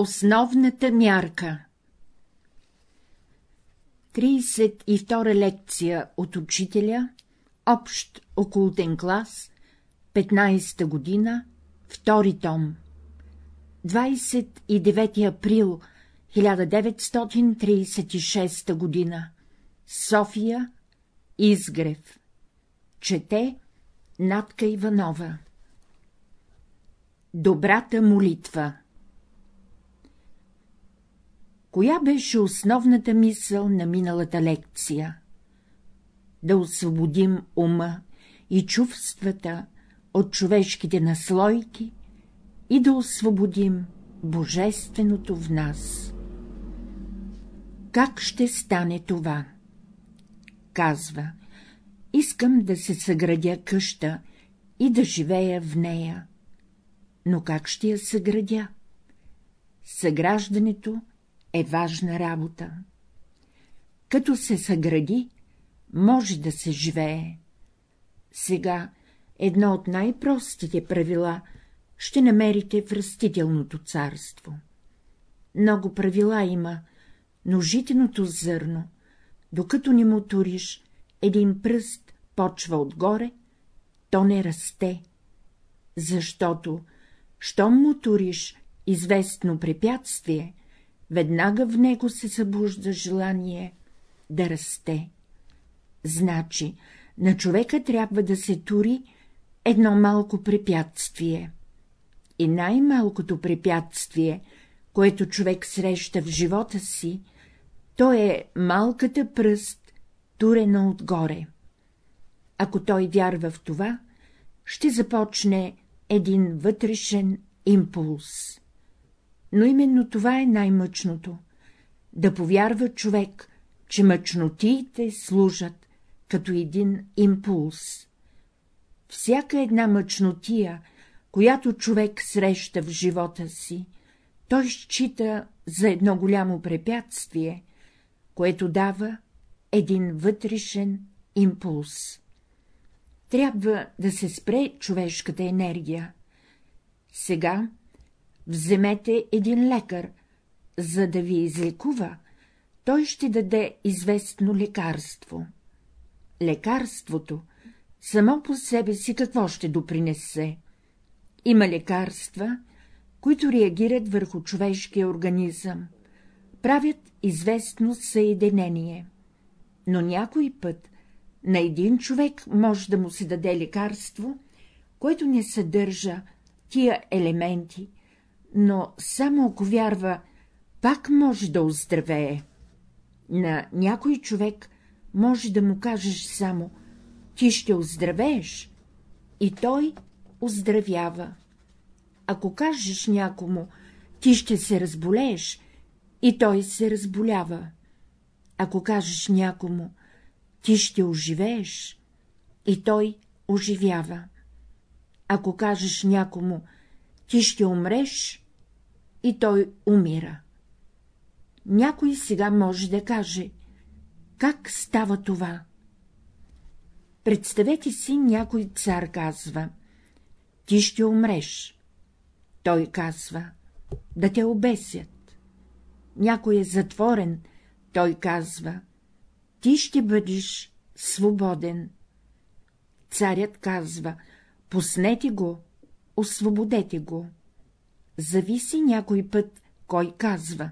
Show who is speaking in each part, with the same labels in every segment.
Speaker 1: Основната мярка. 32 лекция от учителя, общ окултен клас, 15-та година, втори том. 29 април 1936 година. София, Изгрев. Чете Натка Иванова. Добрата молитва Коя беше основната мисъл на миналата лекция? Да освободим ума и чувствата от човешките наслойки и да освободим Божественото в нас. Как ще стане това? Казва, искам да се съградя къща и да живея в нея. Но как ще я съградя? Съграждането е важна работа. Като се съгради, може да се живее. Сега едно от най-простите правила ще намерите в растителното царство. Много правила има, но житеното зърно, докато не му туриш, един пръст почва отгоре, то не расте, защото, щом му туриш известно препятствие, веднага в него се събужда желание да расте. Значи, на човека трябва да се тури едно малко препятствие. И най-малкото препятствие, което човек среща в живота си, то е малката пръст, турена отгоре. Ако той вярва в това, ще започне един вътрешен импулс. Но именно това е най-мъчното — да повярва човек, че мъчнотиите служат като един импулс. Всяка една мъчнотия, която човек среща в живота си, той счита за едно голямо препятствие, което дава един вътрешен импулс. Трябва да се спре човешката енергия. Сега вземете един лекар, за да ви излекува, той ще даде известно лекарство. Лекарството само по себе си какво ще допринесе? Има лекарства, които реагират върху човешкия организъм, правят известно съединение, но някой път на един човек може да му се даде лекарство, което не съдържа тия елементи, но само ако вярва, пак може да оздравее. На някой човек може да му кажеш само — ти ще оздравееш, и той оздравява. Ако кажеш някому — ти ще се разболееш, и той се разболява. Ако кажеш някому — ти ще оживееш, и той оживява. Ако кажеш някому — ти ще умреш, и той умира. Някой сега може да каже — как става това? Представете си, някой цар казва — ти ще умреш. Той казва — да те обесят. Някой е затворен, той казва — ти ще бъдеш свободен. Царят казва — пуснете го, освободете го. Зависи някой път, кой казва.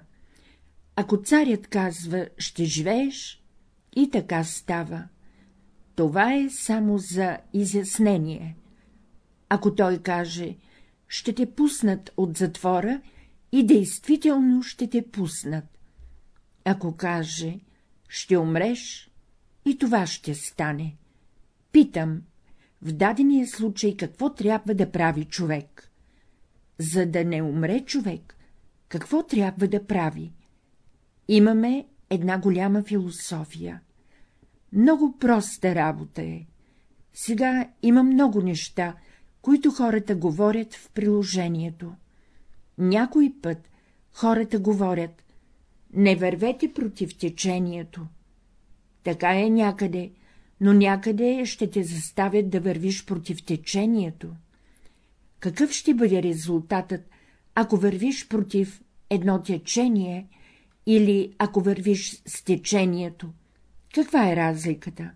Speaker 1: Ако царят казва, ще живееш, и така става. Това е само за изяснение. Ако той каже, ще те пуснат от затвора, и действително ще те пуснат. Ако каже, ще умреш, и това ще стане. Питам, в дадения случай какво трябва да прави човек? За да не умре човек, какво трябва да прави? Имаме една голяма философия. Много проста работа е. Сега има много неща, които хората говорят в приложението. Някой път хората говорят — не вървете против течението. Така е някъде, но някъде ще те заставят да вървиш против течението. Какъв ще бъде резултатът, ако вървиш против едно течение или ако вървиш с течението. Каква е разликата?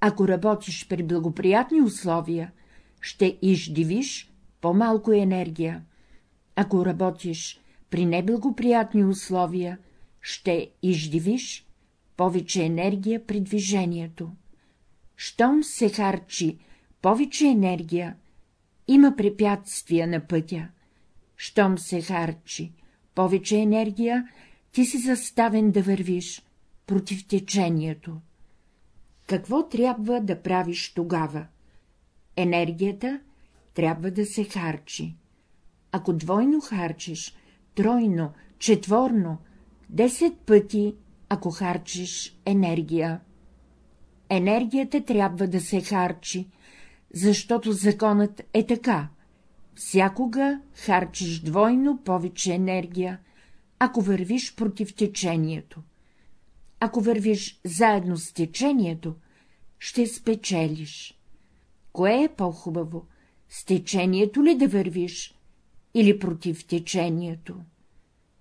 Speaker 1: Ако работиш при благоприятни условия, ще издивиш по-малко енергия. Ако работиш при неблагоприятни условия, ще издивиш повече енергия при движението. Щом се харчи повече енергия, има препятствия на пътя. Щом се харчи повече енергия, ти си заставен да вървиш против течението. Какво трябва да правиш тогава? Енергията трябва да се харчи. Ако двойно харчиш, тройно, четворно, десет пъти, ако харчиш енергия. Енергията трябва да се харчи, защото законът е така. Всякога харчиш двойно повече енергия, ако вървиш против течението. Ако вървиш заедно с течението, ще спечелиш. Кое е по-хубаво? С течението ли да вървиш или против течението?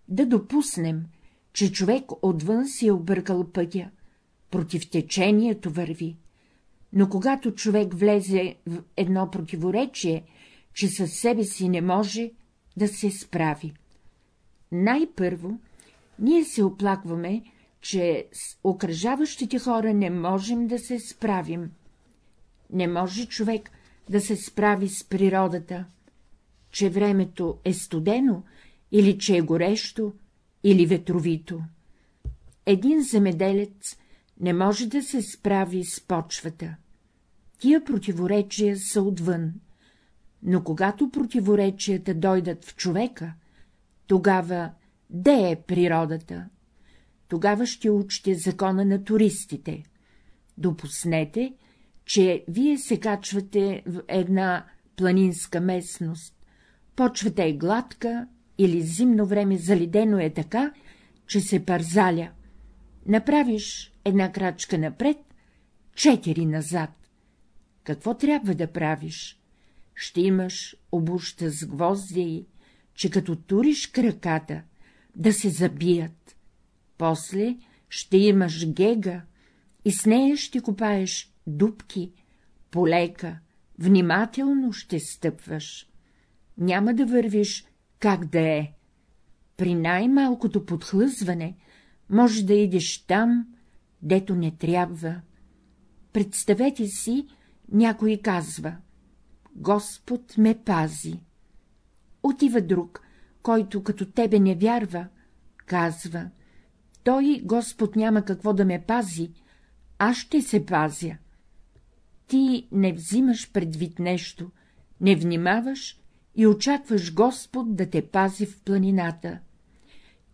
Speaker 1: Да допуснем, че човек отвън си е объркал пътя, против течението върви, но когато човек влезе в едно противоречие, че със себе си не може да се справи. Най-първо, ние се оплакваме, че с окръжаващите хора не можем да се справим. Не може човек да се справи с природата, че времето е студено или че е горещо или ветровито. Един земеделец не може да се справи с почвата. Тия противоречия са отвън, но когато противоречията дойдат в човека, тогава де е природата? Тогава ще учите закона на туристите. Допуснете, че вие се качвате в една планинска местност. Почвата е гладка или зимно време залидено е така, че се парзаля. Направиш една крачка напред, четири назад. Какво трябва да правиш? Ще имаш обуща с гвозди, че като туриш краката, да се забият. После ще имаш гега и с нея ще копаеш дубки, полека, внимателно ще стъпваш. Няма да вървиш как да е. При най-малкото подхлъзване може да идеш там, дето не трябва. Представете си, някой казва — Господ ме пази. Отива друг, който като тебе не вярва, казва — той Господ няма какво да ме пази, аз ще се пазя. Ти не взимаш предвид нещо, не внимаваш и очакваш Господ да те пази в планината.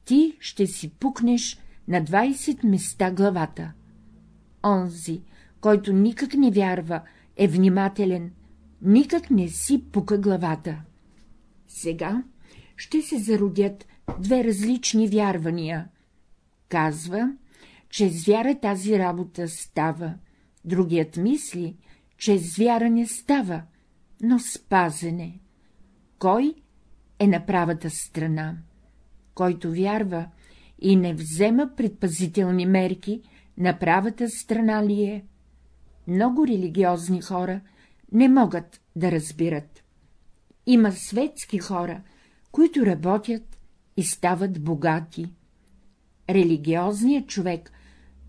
Speaker 1: Ти ще си пукнеш на 20 места главата. Онзи, който никак не вярва, е внимателен, никак не си пука главата. Сега ще се зародят две различни вярвания. Казва, че с вяра тази работа става, другият мисли, че с вяра не става, но с пазене. Кой е на правата страна? Който вярва и не взема предпазителни мерки, на правата страна ли е? Много религиозни хора не могат да разбират. Има светски хора, които работят и стават богати. Религиозният човек,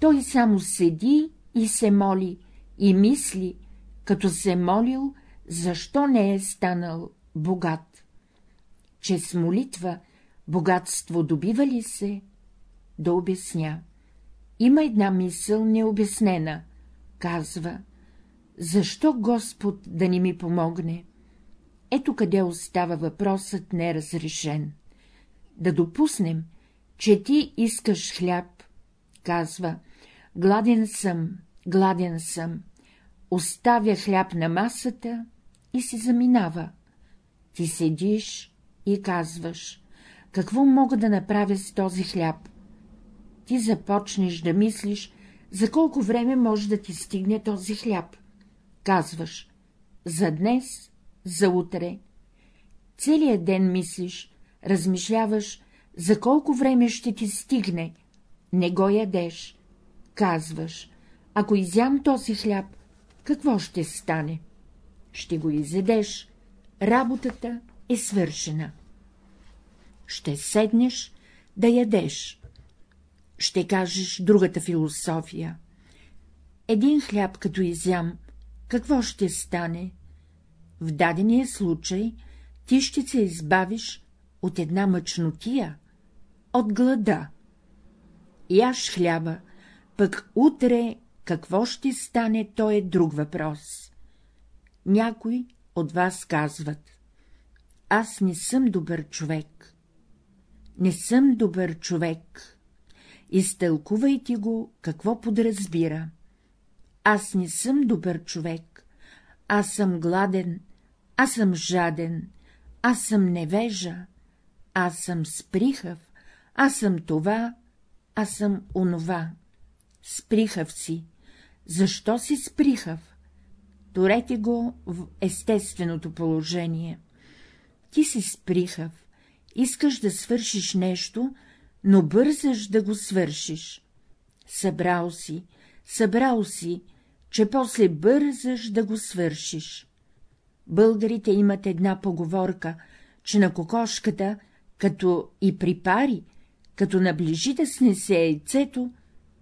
Speaker 1: той само седи и се моли, и мисли, като се молил, защо не е станал богат. Че с молитва богатство добива ли се? Да обясня. Има една мисъл необяснена. Казва, защо Господ да ни ми помогне? Ето къде остава въпросът неразрешен. Да допуснем, че ти искаш хляб, казва, гладен съм, гладен съм, оставя хляб на масата и се заминава. Ти седиш и казваш, какво мога да направя с този хляб? Ти започнеш да мислиш, за колко време може да ти стигне този хляб. Казваш, за днес, за утре. Целият ден мислиш, размишляваш за колко време ще ти стигне, не го ядеш. Казваш, ако изям този хляб, какво ще стане? Ще го изедеш, работата е свършена. Ще седнеш да ядеш. Ще кажеш другата философия. Един хляб като изям, какво ще стане? В дадения случай ти ще се избавиш от една мъчнотия, от глада. Яш хляба, пък утре какво ще стане, то е друг въпрос. Някои от вас казват, аз не съм добър човек. Не съм добър човек. Изтълкувайте го, какво подразбира. Аз не съм добър човек. Аз съм гладен, аз съм жаден, аз съм невежа, аз съм сприхав, аз съм това, аз съм онова. Сприхав си. Защо си сприхав? Торете го в естественото положение. Ти си сприхав, искаш да свършиш нещо, но бързаш да го свършиш. Събрал си, събрал си, че после бързаш да го свършиш. Българите имат една поговорка, че на кокошката, като и припари, като наближи да снесе яйцето,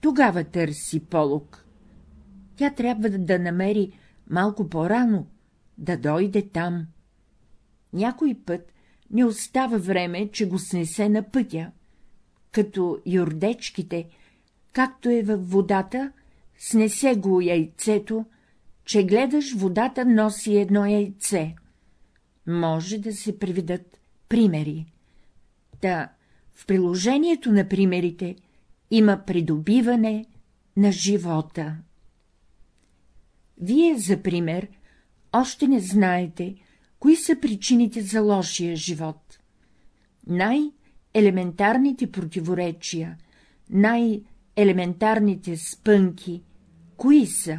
Speaker 1: тогава търси полук. Тя трябва да намери малко по-рано, да дойде там. Някой път не остава време, че го снесе на пътя, като юрдечките, както е във водата, снесе го яйцето, че гледаш водата носи едно яйце. Може да се приведат примери. Та в приложението на примерите има придобиване на живота. Вие, за пример, още не знаете, кои са причините за лошия живот. Най-елементарните противоречия, най-елементарните спънки, кои са?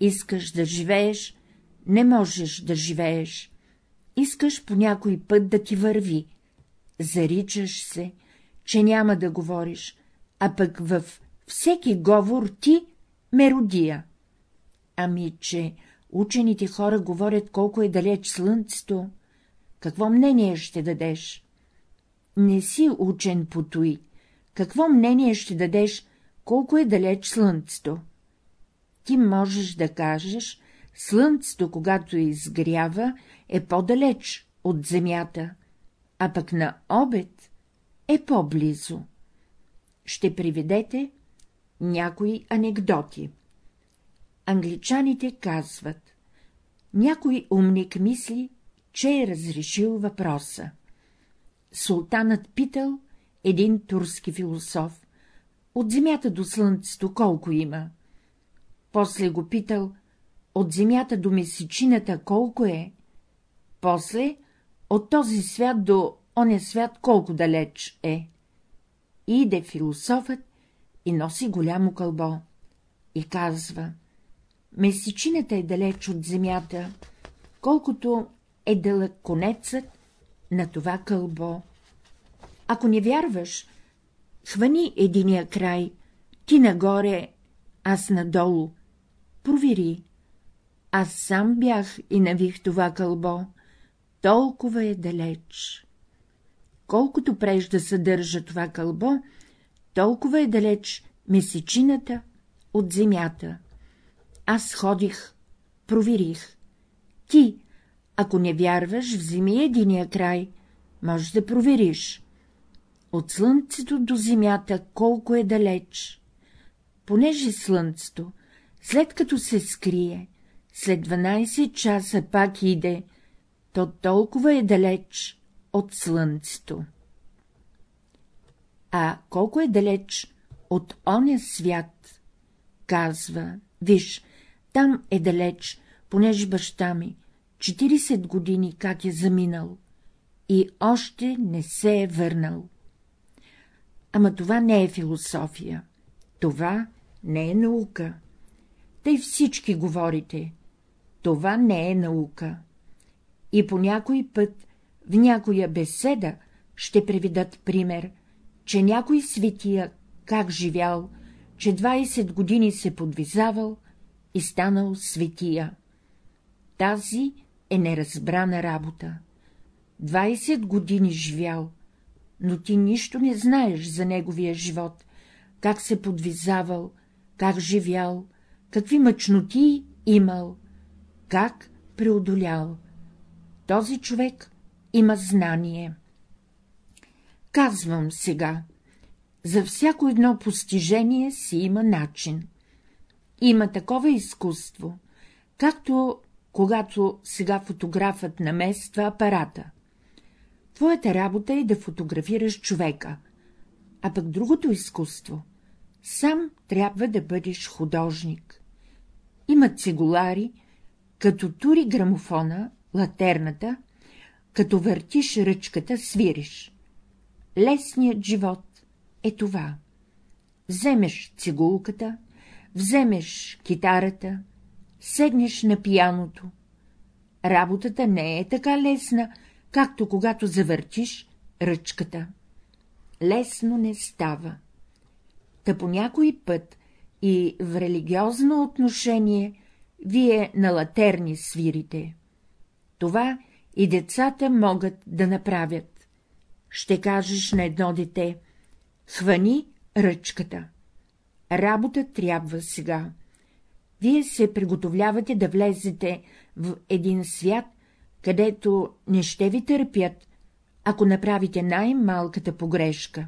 Speaker 1: Искаш да живееш, не можеш да живееш. Искаш по някой път да ти върви. Заричаш се, че няма да говориш, а пък във всеки говор ти меродия. Ами, че учените хора говорят колко е далеч слънцето. Какво мнение ще дадеш? Не си учен по той. Какво мнение ще дадеш, колко е далеч слънцето? Ти можеш да кажеш, слънцето, когато изгрява, е по-далеч от земята, а пък на обед е по-близо. Ще приведете някои анекдоти. Англичаните казват, някой умник мисли, че е разрешил въпроса. Султанът питал един турски философ, от земята до слънцето колко има? После го питал, от земята до месечината колко е? После, от този свят до оня свят колко далеч е? Иде философът и носи голямо кълбо и казва месечината е далеч от земята, колкото е дълъг конецът на това кълбо. Ако не вярваш, хвани единия край, ти нагоре, аз надолу. Провери. Аз сам бях и навих това кълбо. Толкова е далеч. Колкото прежда съдържа това кълбо, толкова е далеч месечината от земята. Аз ходих, проверих. Ти, ако не вярваш, вземи единия край, можеш да провериш. От слънцето до земята колко е далеч. Понеже слънцето, след като се скрие, след 12 часа пак иде, то толкова е далеч от слънцето. А колко е далеч от оня свят, казва, виж, там е далеч, понеже баща ми 40 години как е заминал и още не се е върнал. Ама това не е философия, това не е наука. Тъй всички говорите, това не е наука. И по някой път, в някоя беседа, ще приведат пример, че някой светия как живял, че 20 години се подвизавал и станал светия. Тази е неразбрана работа. 20 години живял, но ти нищо не знаеш за неговия живот, как се подвизавал, как живял, какви мъчноти имал, как преодолял. Този човек има знание. Казвам сега, за всяко едно постижение си има начин. Има такова изкуство, както когато сега фотографът намества апарата. Твоята работа е да фотографираш човека, а пък другото изкуство — сам трябва да бъдеш художник. Има цигулари, като тури грамофона, латерната, като въртиш ръчката, свириш. Лесният живот е това. Вземеш цигулката, вземеш китарата, седнеш на пияното. Работата не е така лесна, както когато завъртиш ръчката. Лесно не става. Та по някой път и в религиозно отношение вие на латерни свирите. Това и децата могат да направят. Ще кажеш на едно дете — хвани ръчката. Работа трябва сега. Вие се приготовлявате да влезете в един свят, където не ще ви търпят, ако направите най-малката погрешка.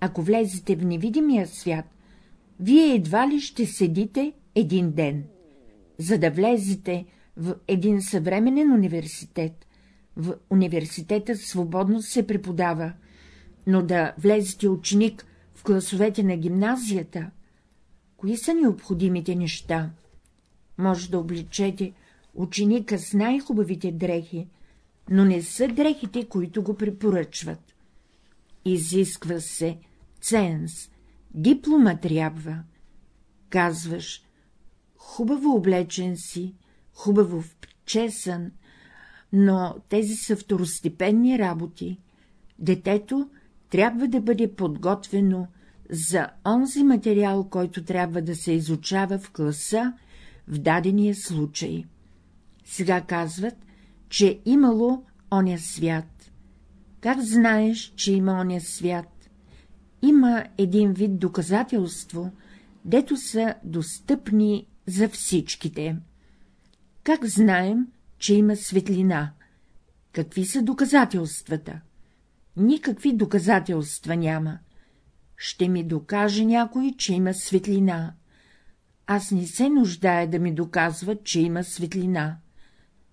Speaker 1: Ако влезете в невидимия свят, вие едва ли ще седите един ден. За да влезете в един съвременен университет, в университета свободно се преподава, но да влезете ученик в класовете на гимназията, кои са необходимите неща? Може да обличете ученика с най-хубавите дрехи, но не са дрехите, които го препоръчват. Изисква се ценз, диплома трябва. Казваш, хубаво облечен си, хубаво вчесан, но тези са второстепенни работи. Детето трябва да бъде подготвено за онзи материал, който трябва да се изучава в класа в дадения случай. Сега казват, че имало оня свят. Как знаеш, че има оня свят? Има един вид доказателство, дето са достъпни за всичките. Как знаем, че има светлина? Какви са доказателствата? Никакви доказателства няма. Ще ми докаже някой, че има светлина. Аз не се нуждая да ми доказват, че има светлина.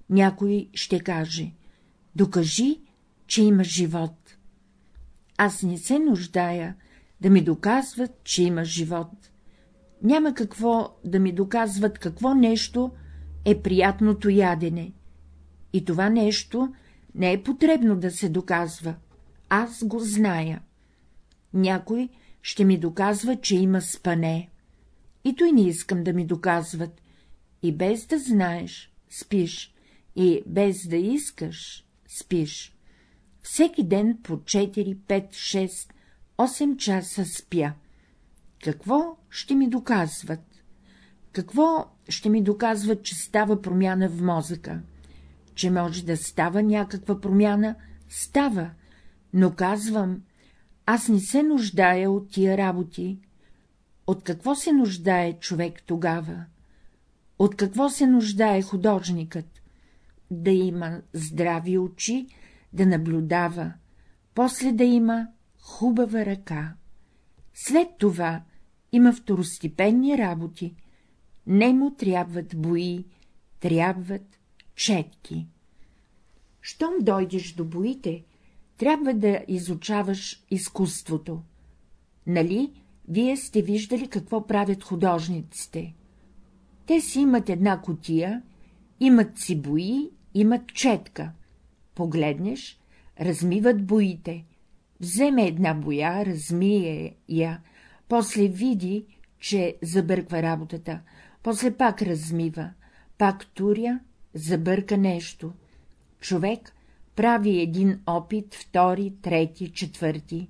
Speaker 1: Някой ще каже — докажи, че има живот. Аз не се нуждая да ми доказват, че има живот. Няма какво да ми доказват какво нещо е приятното ядене. И това нещо не е потребно да се доказва. Аз го зная. Някой ще ми доказва, че има спане. И той не искам да ми доказват. И без да знаеш, спиш, и без да искаш, спиш. Всеки ден по 4, 5, 6, 8 часа спя. Какво ще ми доказват? Какво ще ми доказват, че става промяна в мозъка? Че може да става някаква промяна? Става, но казвам, аз не се нуждая от тия работи. От какво се нуждае човек тогава? От какво се нуждае художникът? Да има здрави очи, да наблюдава, после да има хубава ръка. След това има второстепенни работи. Не му трябват бои, трябват четки. Щом дойдеш до боите, трябва да изучаваш изкуството. Нали, вие сте виждали какво правят художниците? Те си имат една котия, имат си бои, имат четка. Погледнеш, размиват боите. Вземе една боя, размие я, после види, че забърква работата, после пак размива, пак туря, забърка нещо. Човек прави един опит, втори, трети, четвърти.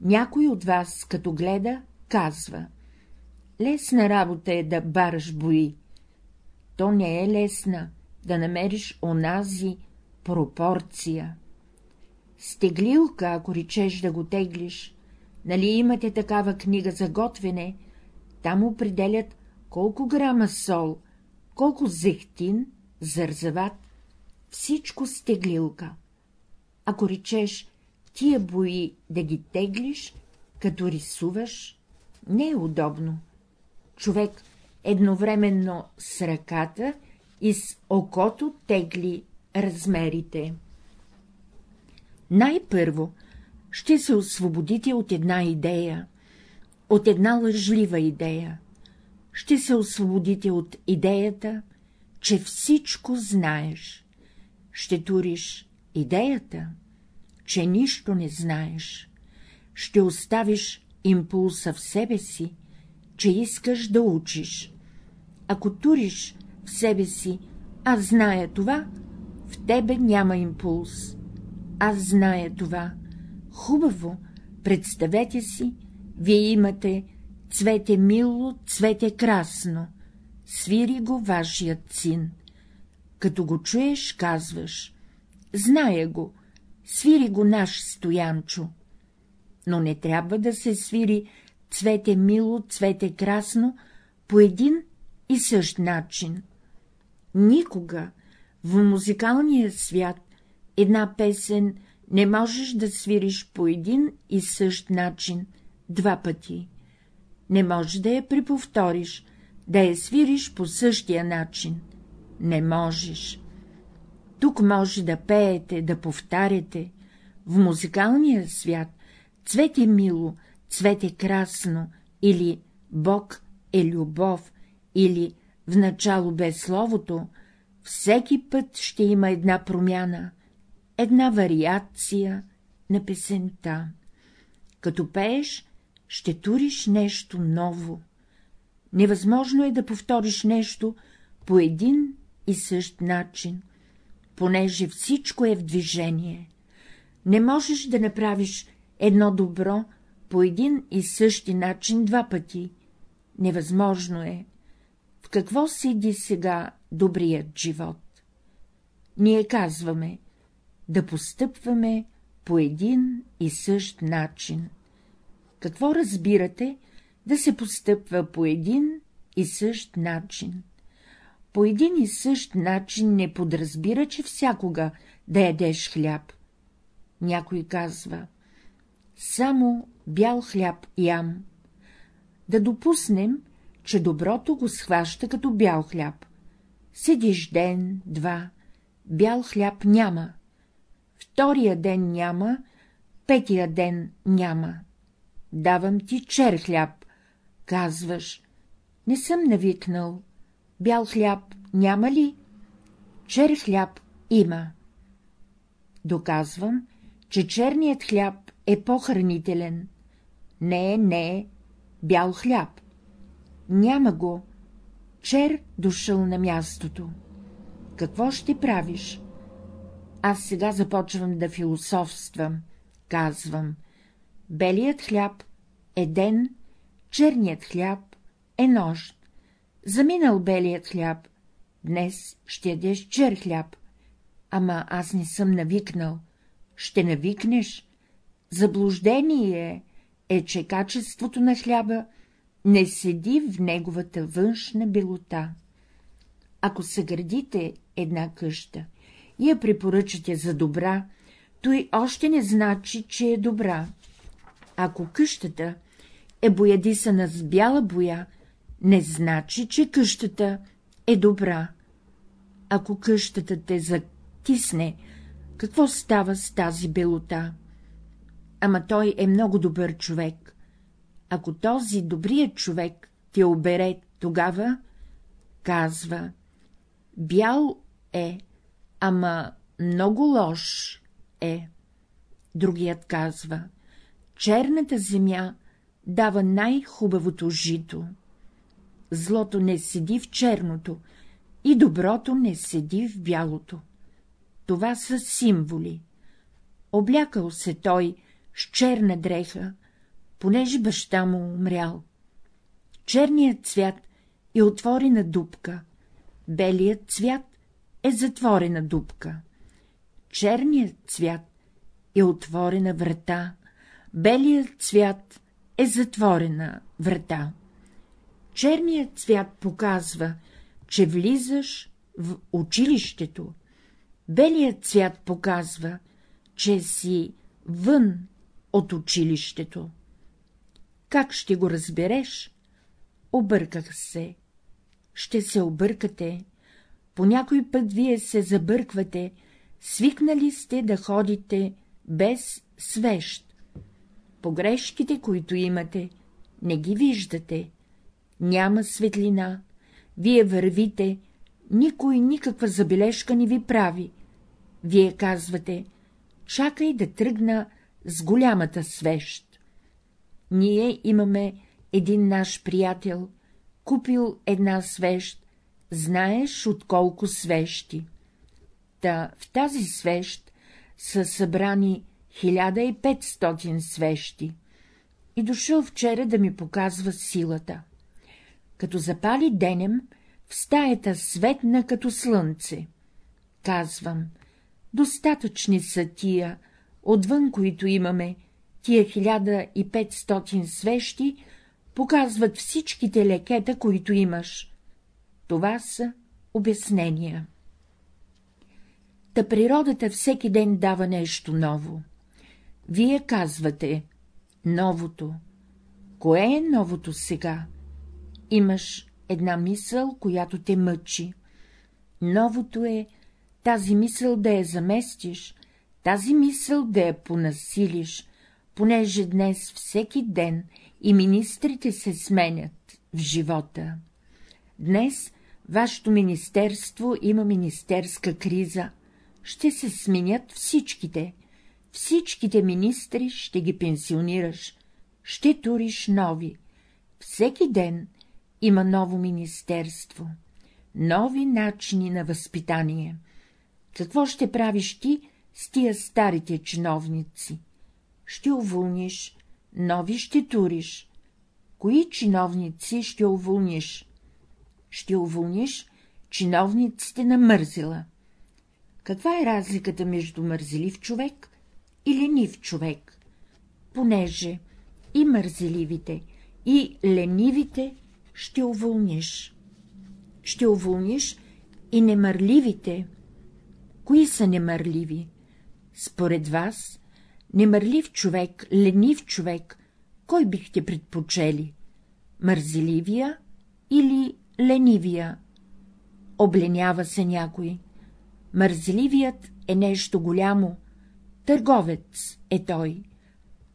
Speaker 1: Някой от вас, като гледа, казва — лесна работа е да бараш бои. То не е лесна да намериш онази пропорция. Стеглилка, ако речеш да го теглиш, нали имате такава книга за готвене, там определят колко грама сол, колко зехтин, зързават, всичко стеглилка. Ако речеш тия бои да ги теглиш, като рисуваш, не е удобно. Човек едновременно с ръката и с окото тегли размерите. Най-първо ще се освободите от една идея, от една лъжлива идея. Ще се освободите от идеята, че всичко знаеш. Ще туриш идеята, че нищо не знаеш. Ще оставиш импулса в себе си, че искаш да учиш. Ако туриш в себе си, аз зная това, в тебе няма импулс. Аз зная това. Хубаво, представете си, вие имате цвете мило, цвете красно. Свири го вашият син. Като го чуеш, казваш. Зная го, свири го наш стоянчо. Но не трябва да се свири цвете мило, цвете красно, по един и същ начин. Никога в музикалния свят една песен не можеш да свириш по един и същ начин два пъти. Не можеш да я преповториш, да я свириш по същия начин. Не можеш. Тук може да пеете, да повтаряте. В музикалния свят цвете мило, цвете красно, или Бог е любов, или в начало без словото, всеки път ще има една промяна, една вариация на песента. Като пееш, ще туриш нещо ново. Невъзможно е да повториш нещо по един и същ начин, понеже всичко е в движение. Не можеш да направиш едно добро по един и същи начин два пъти. Невъзможно е. В какво седи сега добрият живот? Ние казваме да постъпваме по един и същ начин. Какво разбирате да се постъпва по един и същ начин? По един и същ начин не подразбира, че всякога да ядеш хляб. Някой казва — само бял хляб ям. Да допуснем, че доброто го схваща като бял хляб. Седиш ден, два, бял хляб няма. Втория ден няма, петия ден няма. Давам ти чер хляб, казваш. Не съм навикнал. Бял хляб няма ли? Чер хляб има. Доказвам, че черният хляб е по-хранителен. Не, не, бял хляб. Няма го. Чер дошъл на мястото. Какво ще правиш? Аз сега започвам да философствам. Казвам. Белият хляб е ден, черният хляб е нощ. Заминал белият хляб, днес ще ядеш чер хляб. Ама аз не съм навикнал. Ще навикнеш. Заблуждение е, че качеството на хляба не седи в неговата външна белота. Ако съградите една къща и я препоръчате за добра, той още не значи, че е добра. Ако къщата е боядисана с бяла боя, не значи, че къщата е добра. Ако къщата те затисне, какво става с тази белота? Ама той е много добър човек. Ако този добрият човек ти обере, тогава казва — бял е, ама много лош е. Другият казва — черната земя дава най-хубавото жито. Злото не седи в черното и доброто не седи в бялото. Това са символи. Облякал се той с черна дреха, понеже баща му умрял. Черният цвят е отворена дупка, белият цвят е затворена дупка. Черният цвят е отворена врата, белият цвят е затворена врата. Черният цвят показва, че влизаш в училището. Белият цвят показва, че си вън от училището. Как ще го разбереш? Обърках се. Ще се объркате. По някой път вие се забърквате, свикнали сте да ходите без свещ. Погрешките, които имате, не ги виждате. Няма светлина. Вие вървите, никой никаква забележка не ви прави. Вие казвате, чакай да тръгна с голямата свещ. Ние имаме един наш приятел, купил една свещ, знаеш от колко свещи. Та в тази свещ са събрани 1500 свещи и дошъл вчера да ми показва силата. Като запали денем, в стаята светна като слънце. Казвам, достатъчни са тия, отвън които имаме, тия 1500 свещи, показват всичките лекета, които имаш. Това са обяснения. Та природата всеки ден дава нещо ново. Вие казвате — новото. Кое е новото сега? Имаш една мисъл, която те мъчи. Новото е тази мисъл да я заместиш, тази мисъл да я понасилиш, понеже днес всеки ден и министрите се сменят в живота. Днес вашето министерство има министерска криза, ще се сменят всичките, всичките министри ще ги пенсионираш, ще туриш нови. Всеки ден има ново министерство, нови начини на възпитание. Какво ще правиш ти с тия старите чиновници? Ще уволниш, нови ще туриш. Кои чиновници ще уволниш? Ще уволниш чиновниците на мързела. Каква е разликата между мързелив човек и ленив човек? Понеже и мързеливите, и ленивите ще уволниш. Ще уволниш и немърливите. Кои са немърливи? Според вас, немърлив човек, ленив човек, кой бихте предпочели? Мързеливия или ленивия? Обленява се някой. Мързеливият е нещо голямо, търговец е той,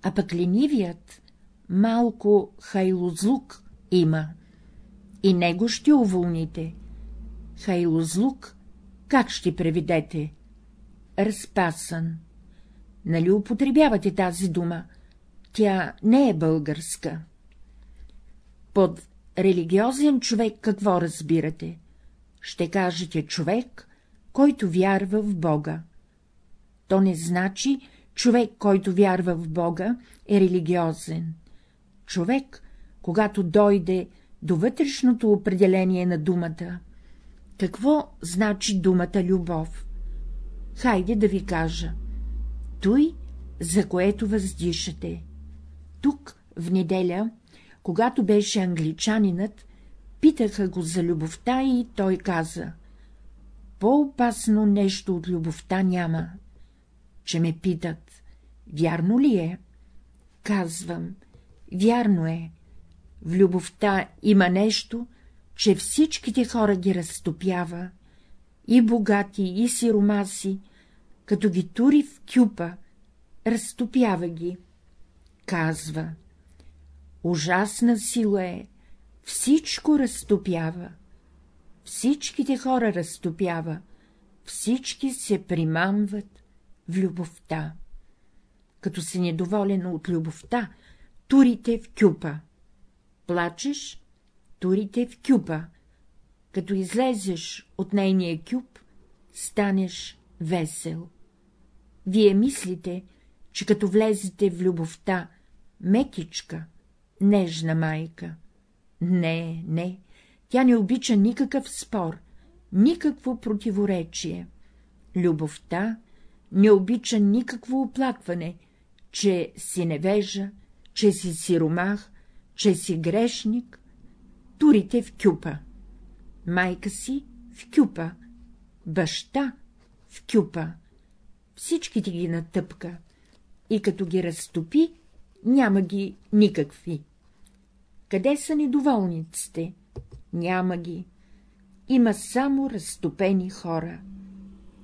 Speaker 1: а пък ленивият малко хайлозлук има. И него ще уволните. Хайлозлук как ще преведете? Разпасан. Нали употребявате тази дума? Тя не е българска. Под религиозен човек какво разбирате? Ще кажете човек, който вярва в Бога. То не значи човек, който вярва в Бога, е религиозен. Човек, когато дойде до вътрешното определение на думата, какво значи думата любов? Хайде да ви кажа. Той, за което въздишате. Тук, в неделя, когато беше англичанинът, питаха го за любовта и той каза — по-опасно нещо от любовта няма. Че ме питат — вярно ли е? Казвам — вярно е. В любовта има нещо, че всичките хора ги разтопява, и богати, и сиромаси, като ги тури в кюпа, разтопява ги. Казва, ужасна сила е, всичко разтопява, всичките хора разтопява, всички се примамват в любовта. Като си недоволен от любовта, турите в кюпа. Плачеш, турите в кюпа. Като излезеш от нейния кюп, станеш весел. Вие мислите, че като влезете в любовта, мекичка, нежна майка. Не, не, тя не обича никакъв спор, никакво противоречие. Любовта не обича никакво оплакване, че си невежа, че си сиромах, че си грешник, турите в кюпа. Майка си в кюпа, баща в кюпа, всичките ги натъпка и като ги разтопи, няма ги никакви. Къде са недоволниците? Няма ги. Има само разтопени хора.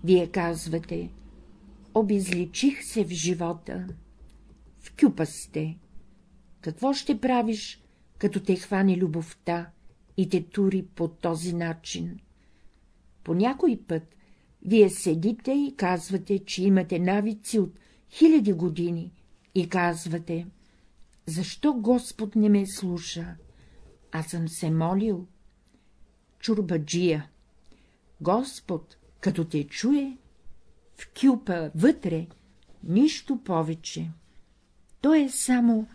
Speaker 1: Вие казвате, обезличих се в живота. В кюпа сте. Какво ще правиш, като те хване любовта и те тури по този начин? По някой път вие седите и казвате, че имате навици от хиляди години и казвате, защо Господ не ме слуша? Аз съм се молил. Чурбаджия. Господ, като те чуе, в кюпа вътре, нищо повече. То е само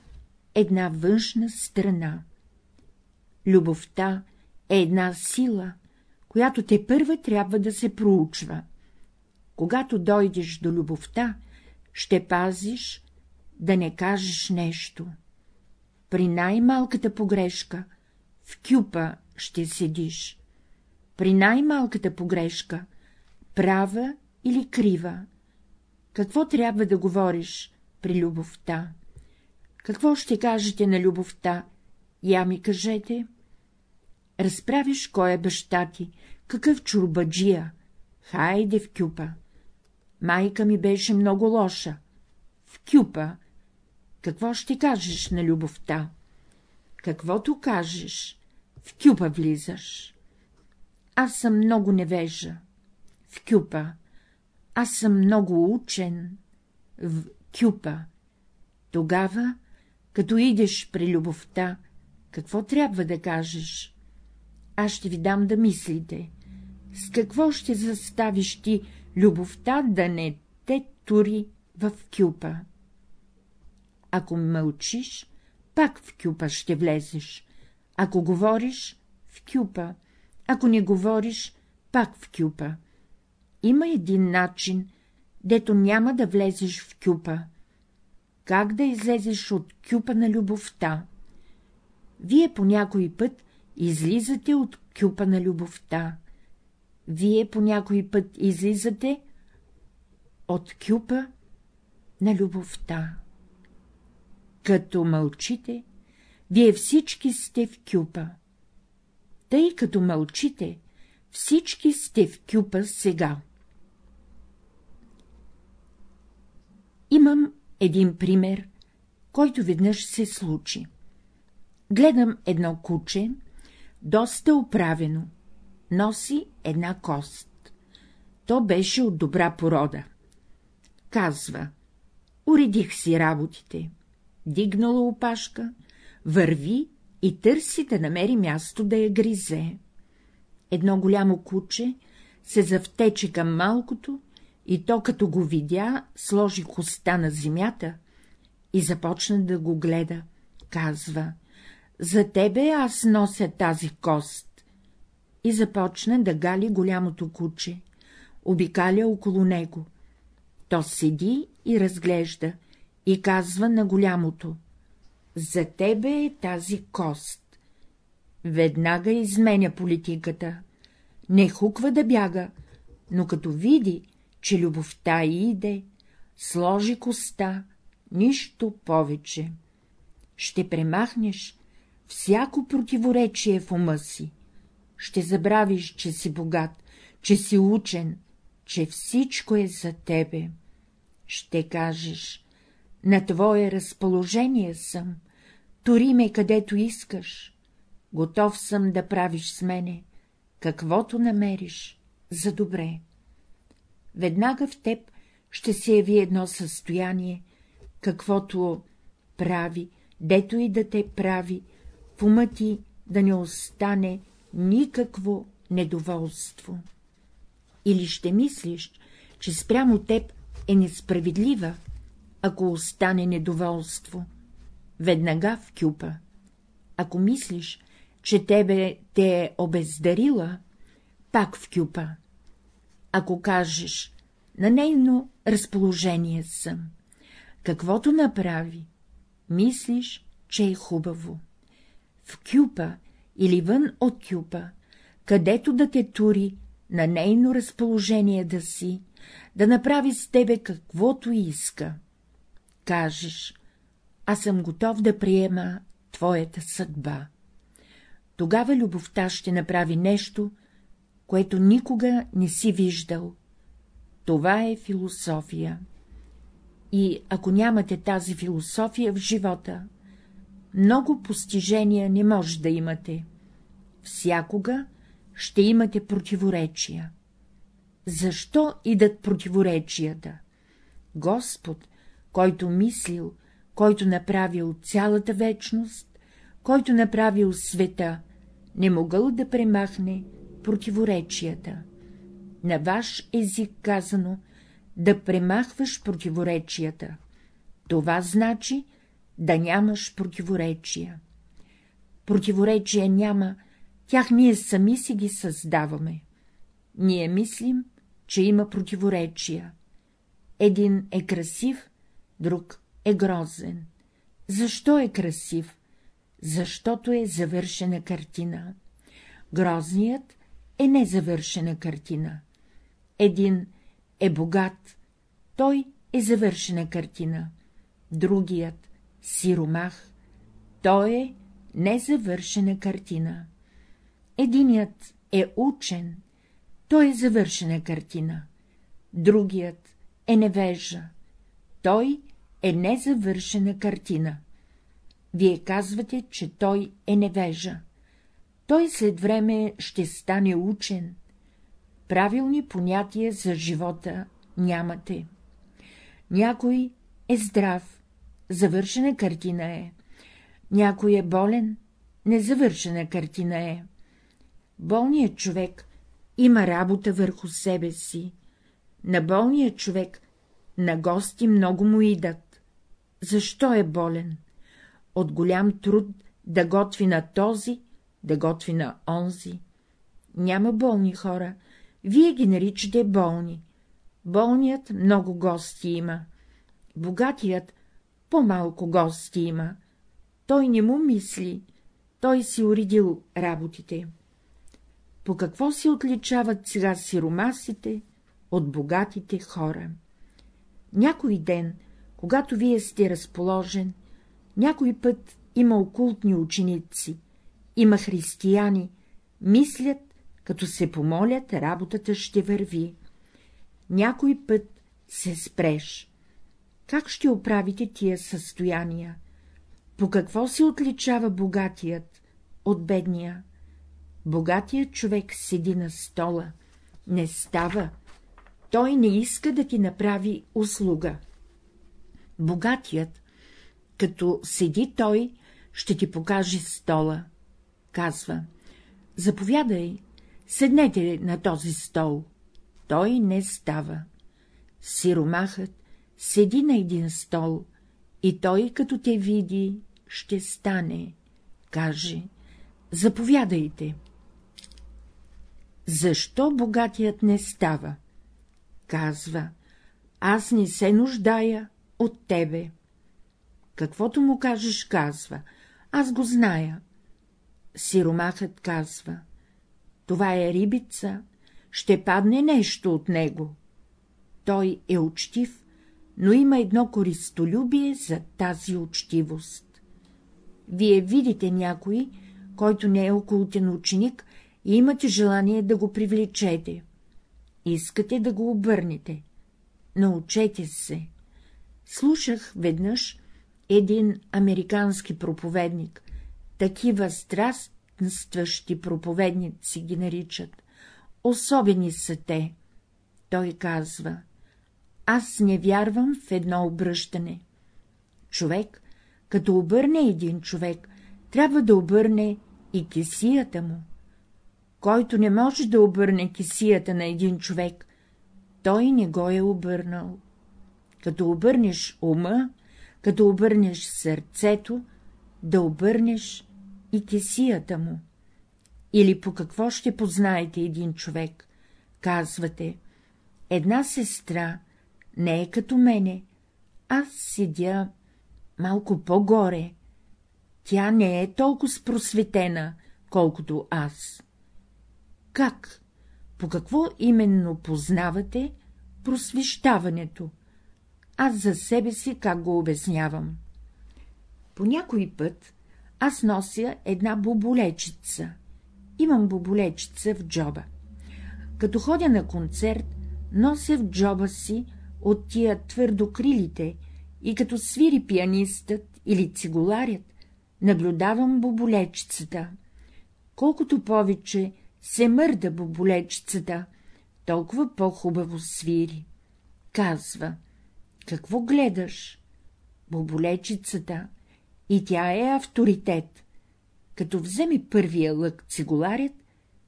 Speaker 1: една външна страна. Любовта е една сила, която те първа трябва да се проучва. Когато дойдеш до любовта, ще пазиш да не кажеш нещо. При най-малката погрешка в кюпа ще седиш. При най-малката погрешка, права или крива, какво трябва да говориш при любовта? Какво ще кажете на любовта? Я ми кажете. Разправиш кой е баща ти, какъв чурбаджия. Хайде в кюпа. Майка ми беше много лоша. В кюпа. Какво ще кажеш на любовта? Каквото кажеш, в кюпа влизаш. Аз съм много невежа. В кюпа. Аз съм много учен. В кюпа. Тогава, като идеш при любовта, какво трябва да кажеш? Аз ще ви дам да мислите. С какво ще заставиш ти любовта да не те тури в кюпа? Ако мълчиш, пак в кюпа ще влезеш. Ако говориш, в кюпа. Ако не говориш, пак в кюпа. Има един начин, дето няма да влезеш в кюпа. Как да излезеш от кюпа на любовта? Вие по някой път излизате от кюпа на любовта. Вие по някой път излизате от кюпа на любовта. Като мълчите, вие всички сте в кюпа. Тъй като мълчите, всички сте в кюпа сега. Имам един пример, който веднъж се случи. Гледам едно куче, доста оправено, носи една кост. То беше от добра порода. Казва, уредих си работите, дигнала опашка, върви и търси да намери място да я гризе. Едно голямо куче се завтече към малкото и то, като го видя, сложи коста на земята и започна да го гледа. Казва, за тебе аз нося тази кост. И започна да гали голямото куче, обикаля около него. То седи и разглежда и казва на голямото — за тебе е тази кост. Веднага изменя политиката. Не хуква да бяга, но като види, че любовта иде, сложи коста, нищо повече. Ще премахнеш всяко противоречие в ума си. Ще забравиш, че си богат, че си учен, че всичко е за тебе. Ще кажеш, на твое разположение съм, тори ме където искаш, готов съм да правиш с мене, каквото намериш за добре. Веднага в теб ще се яви едно състояние, каквото прави, дето и да те прави, в ума ти да не остане никакво недоволство. Или ще мислиш, че спрямо теб е несправедлива, ако остане недоволство, веднага в кюпа. Ако мислиш, че тебе те е обездарила, пак в кюпа. Ако кажеш, на нейно разположение съм, каквото направи, мислиш, че е хубаво. В кюпа или вън от кюпа, където да те тури, на нейно разположение да си, да направи с тебе каквото иска. Кажеш, аз съм готов да приема твоята съдба. Тогава любовта ще направи нещо, което никога не си виждал. Това е философия. И ако нямате тази философия в живота, много постижения не може да имате. Всякога ще имате противоречия. Защо идат противоречията? Господ, който мислил, който направил цялата вечност, който направил света, не могъл да премахне противоречията. На ваш език казано да премахваш противоречията. Това значи да нямаш противоречия. Противоречия няма, тях ние сами си ги създаваме. Ние мислим, че има противоречия. Един е красив, друг е грозен. Защо е красив? Защото е завършена картина. Грозният е незавършена картина. Един е богат, той е завършена картина. Другият — сиромах, той е незавършена картина. Единият е учен, той е завършена картина. Другият е невежа, той е незавършена картина. Вие казвате, че той е невежа. Той след време ще стане учен. Правилни понятия за живота нямате. Някой е здрав, завършена картина е. Някой е болен, незавършена картина е. Болният човек има работа върху себе си. На болния човек на гости много му идат. Защо е болен? От голям труд да готви на този, да готви на онзи. Няма болни хора, вие ги наричате болни. Болният много гости има, богатият по-малко гости има. Той не му мисли, той си уредил работите. По какво се отличават сега сиромасите от богатите хора? Някой ден, когато вие сте разположен, някой път има окултни ученици, има християни, мислят, като се помолят, работата ще върви. Някой път се спреш. Как ще оправите тия състояния? По какво се отличава богатият от бедния? Богатият човек седи на стола, не става, той не иска да ти направи услуга. Богатият, като седи той, ще ти покаже стола. Казва, заповядай, седнете на този стол. Той не става. Сиромахът седи на един стол и той, като те види, ще стане. Каже, заповядайте. Защо богатият не става? Казва, аз не се нуждая от тебе. Каквото му кажеш, казва, аз го зная. Сиромахът казва, това е рибица, ще падне нещо от него. Той е учтив, но има едно користолюбие за тази учтивост. Вие видите някой, който не е окултен ученик, и имате желание да го привлечете. Искате да го обърнете. Научете се. Слушах веднъж един американски проповедник, такива страстващи проповедници ги наричат, особени са те. Той казва, аз не вярвам в едно обръщане. Човек, като обърне един човек, трябва да обърне и кисията му. Който не може да обърне кисията на един човек, той не го е обърнал. Като обърнеш ума, като обърнеш сърцето, да обърнеш и кесията му. Или по какво ще познаете един човек? Казвате, една сестра не е като мене, аз седя малко по-горе, тя не е толкова спросветена, колкото аз. Как? По какво именно познавате просвещаването? Аз за себе си как го обяснявам? По някой път аз нося една боболечица. Имам боболечица в джоба. Като ходя на концерт, нося в джоба си от тия твърдокрилите и като свири пианистът или цигуларят, наблюдавам боболечицата. Колкото повече се мърда боболечицата, толкова по-хубаво свири. Казва, какво гледаш? Боболечицата. И тя е авторитет. Като вземе първия лък цигуларят,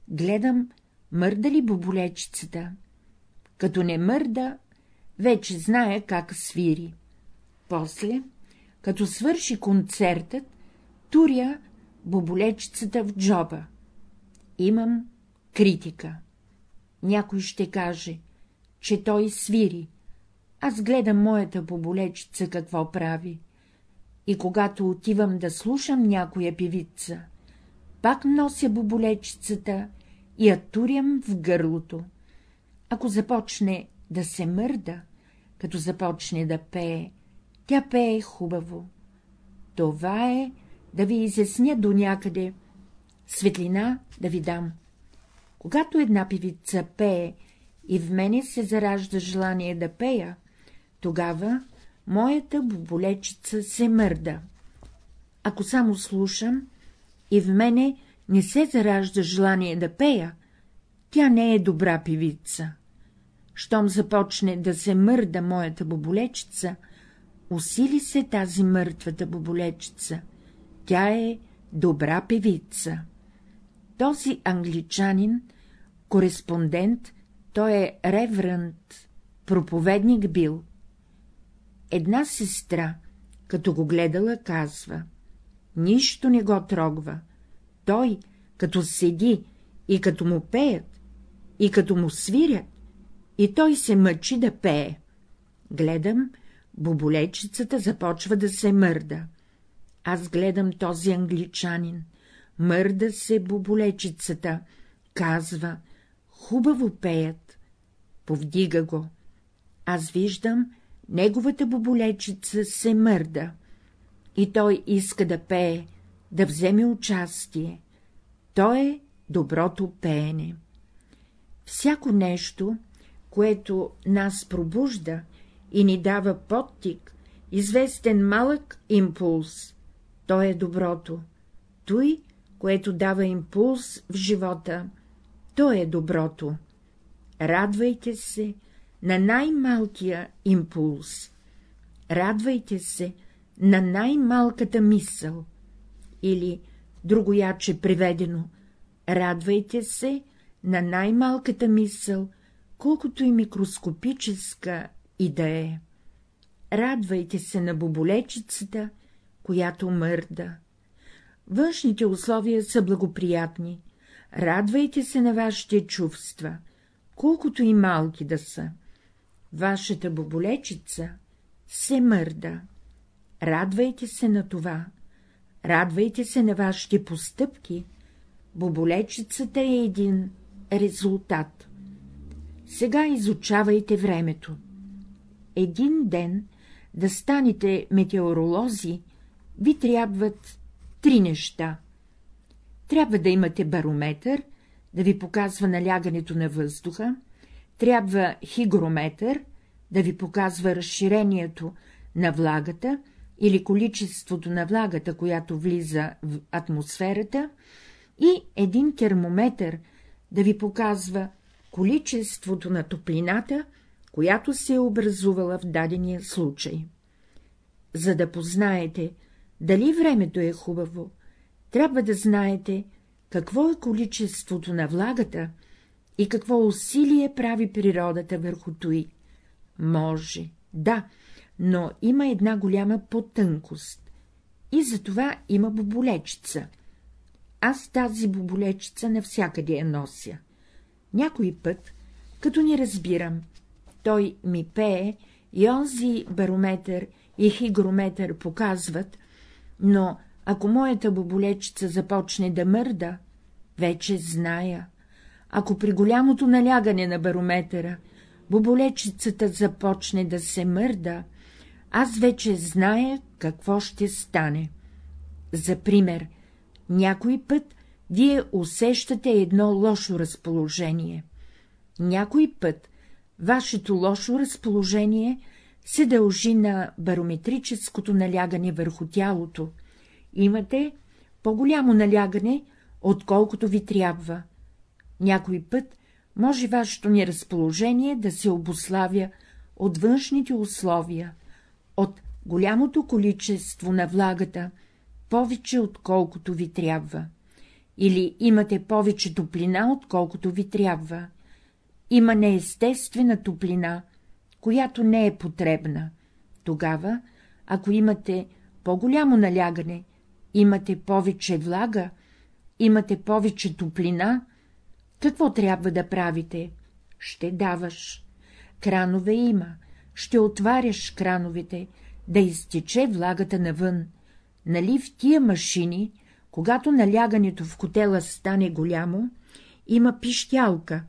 Speaker 1: гледам, мърда ли боболечицата. Като не мърда, вече знае как свири. После, като свърши концертът, туря боболечицата в джоба. Имам критика. Някой ще каже, че той свири. Аз гледам моята боболечица какво прави. И когато отивам да слушам някоя певица, пак нося боболечицата и я турям в гърлото. Ако започне да се мърда, като започне да пее, тя пее хубаво. Това е да ви изясня до някъде, светлина да ви дам. Когато една певица пее и в мене се заражда желание да пея, тогава моята боболечица се мърда. Ако само слушам и в мене не се заражда желание да пея, тя не е добра певица. Щом започне да се мърда моята боболечица, усили се тази мъртвата боболечица. Тя е добра певица. Този англичанин, кореспондент, той е реврант, проповедник бил. Една сестра, като го гледала, казва — нищо не го трогва. Той, като седи и като му пеят, и като му свирят, и той се мъчи да пее. Гледам, боболечицата започва да се мърда. Аз гледам този англичанин. Мърда се боболечицата, казва, хубаво пеят. Повдига го. Аз виждам, неговата боболечица се мърда. И той иска да пее, да вземе участие. То е доброто пеене. Всяко нещо, което нас пробужда и ни дава подтик, известен малък импулс, то е доброто. Той, което дава импулс в живота, то е доброто. Радвайте се на най-малкия импулс. Радвайте се на най-малката мисъл. Или, другояче преведено, радвайте се на най-малката мисъл, колкото и микроскопическа и да е. Радвайте се на боболечицата, която мърда. Външните условия са благоприятни. Радвайте се на вашите чувства, колкото и малки да са. Вашата боболечица се мърда. Радвайте се на това. Радвайте се на вашите постъпки. Боболечицата е един резултат. Сега изучавайте времето. Един ден да станете метеоролози, ви трябват три неща. Трябва да имате барометър, да ви показва налягането на въздуха, трябва хигрометър, да ви показва разширението на влагата или количеството на влагата, която влиза в атмосферата, и един термометър, да ви показва количеството на топлината, която се е образувала в дадения случай. За да познаете, дали времето е хубаво, трябва да знаете, какво е количеството на влагата и какво усилие прави природата върху той. Може, да, но има една голяма потънкост. И за това има боболечица. Аз тази боболечица навсякъде я нося. Някой път, като ни разбирам, той ми пее и онзи барометър и хигрометър показват, но ако моята боболечица започне да мърда, вече зная. Ако при голямото налягане на барометъра боболечицата започне да се мърда, аз вече зная какво ще стане. За пример, някой път вие усещате едно лошо разположение. Някой път вашето лошо разположение се дължи на барометрическото налягане върху тялото. Имате по-голямо налягане, отколкото ви трябва. Някой път може вашето неразположение да се обославя от външните условия, от голямото количество на влагата, повече отколкото ви трябва. Или имате повече топлина, отколкото ви трябва. Има неестествена топлина, която не е потребна. Тогава, ако имате по-голямо налягане, имате повече влага, имате повече топлина, какво трябва да правите? Ще даваш. Кранове има, ще отваряш крановете, да изтече влагата навън. Нали в тия машини, когато налягането в котела стане голямо, има пищялка,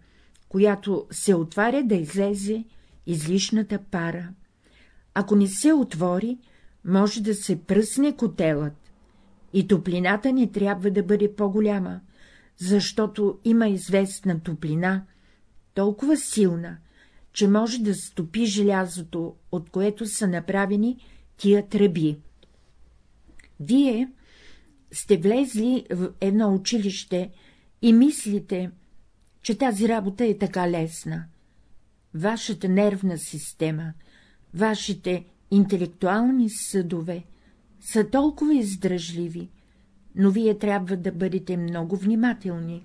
Speaker 1: която се отваря да излезе излишната пара. Ако не се отвори, може да се пръсне котелът, и топлината не трябва да бъде по-голяма, защото има известна топлина, толкова силна, че може да стопи желязото, от което са направени тия тръби. Вие сте влезли в едно училище и мислите, че тази работа е така лесна. Вашата нервна система, вашите интелектуални съдове са толкова издръжливи, но вие трябва да бъдете много внимателни,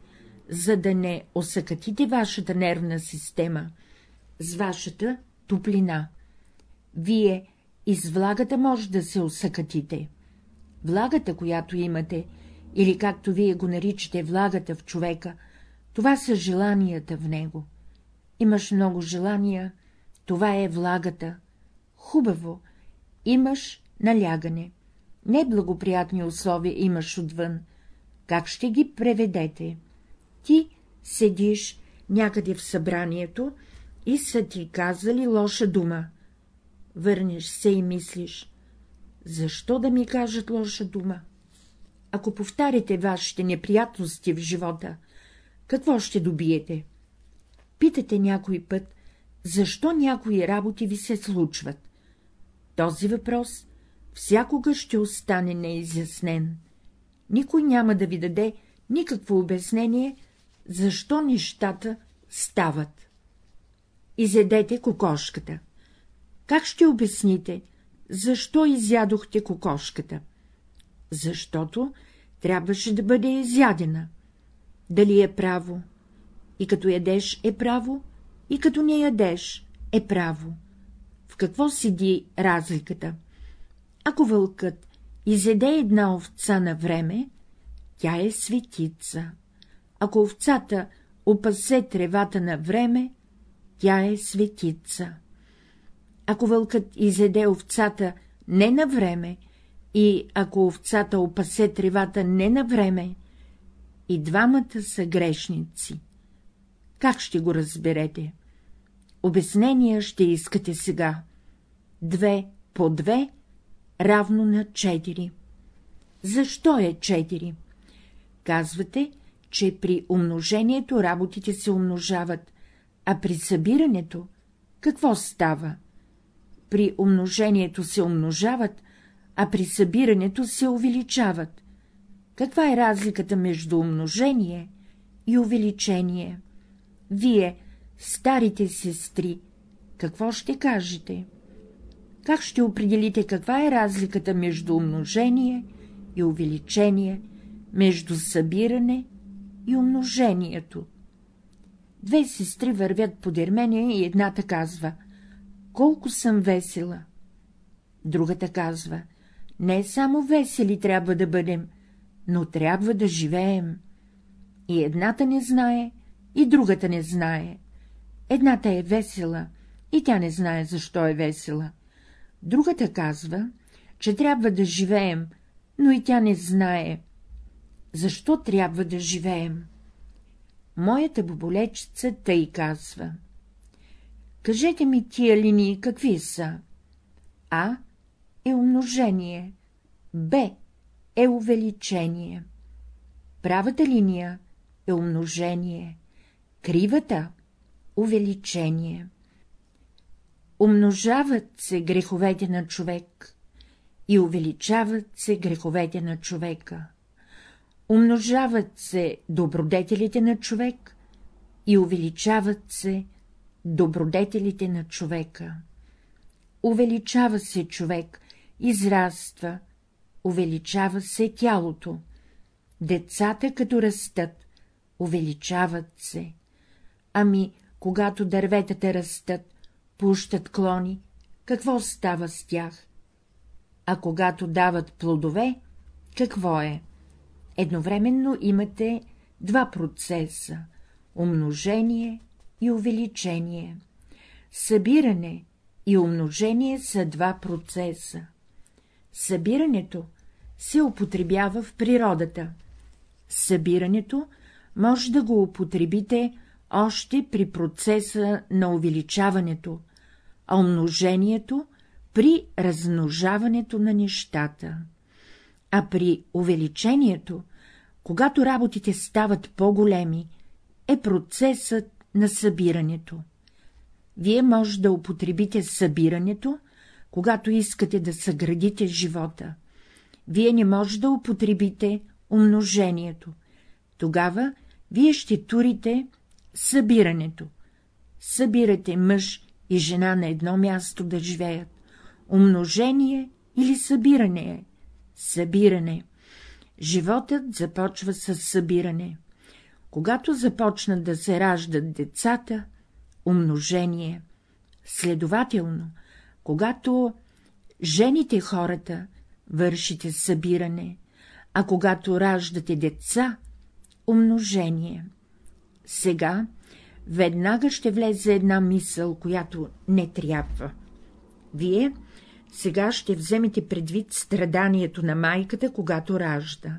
Speaker 1: за да не осъкатите вашата нервна система с вашата топлина. Вие из влагата може да се осъкатите. Влагата, която имате, или както вие го наричате влагата в човека, това са желанията в него. Имаш много желания, това е влагата. Хубаво, имаш налягане. Неблагоприятни условия имаш отвън. Как ще ги преведете? Ти седиш някъде в събранието и са ти казали лоша дума. Върнеш се и мислиш, защо да ми кажат лоша дума? Ако повтарите вашите неприятности в живота, какво ще добиете? Питате някой път, защо някои работи ви се случват. Този въпрос всякога ще остане неизяснен. Никой няма да ви даде никакво обяснение, защо нещата стават. Изедете кокошката. Как ще обясните, защо изядохте кокошката? Защото трябваше да бъде изядена. Дали е право? И като ядеш е право, и като не ядеш е право. В какво седи разликата? Ако вълкът изеде една овца на време, тя е светица. Ако овцата опасе тревата на време, тя е светица. Ако вълкът изеде овцата не на време и ако овцата опасе тревата не на време, и двамата са грешници. Как ще го разберете? Обяснения ще искате сега. Две по две равно на 4. Защо е 4? Казвате, че при умножението работите се умножават, а при събирането какво става? При умножението се умножават, а при събирането се увеличават. Каква е разликата между умножение и увеличение? Вие, старите сестри, какво ще кажете? Как ще определите каква е разликата между умножение и увеличение, между събиране и умножението? Две сестри вървят по дермене и едната казва — колко съм весела. Другата казва — не само весели трябва да бъдем, но трябва да живеем. И едната не знае, и другата не знае. Едната е весела, и тя не знае, защо е весела. Другата казва, че трябва да живеем, но и тя не знае, защо трябва да живеем. Моята боболечица тъй казва. Кажете ми тия линии какви са? А е умножение, Б е увеличение. Правата линия е умножение, кривата — увеличение. Умножават се греховете на човек и увеличават се греховете на човека. Умножават се добродетелите на човек и увеличават се добродетелите на човека. Увеличава се човек, израства, увеличава се тялото. Децата, като растат, увеличават се. Ами, когато дърветата растат, пущат клони, какво става с тях? А когато дават плодове, какво е? Едновременно имате два процеса — умножение и увеличение. Събиране и умножение са два процеса. Събирането се употребява в природата. Събирането може да го употребите още при процеса на увеличаването, а умножението при размножаването на нещата. А при увеличението, когато работите стават по-големи, е процесът на събирането. Вие може да употребите събирането, когато искате да съградите живота. Вие не може да употребите умножението. Тогава вие ще турите събирането. Събирате мъж и жена на едно място да живеят. Умножение или събиране е? Събиране. Животът започва с събиране. Когато започнат да се раждат децата, умножение. Следователно, когато жените хората, вършите събиране, а когато раждате деца, умножение. Сега веднага ще влезе една мисъл, която не трябва. Вие сега ще вземете предвид страданието на майката, когато ражда.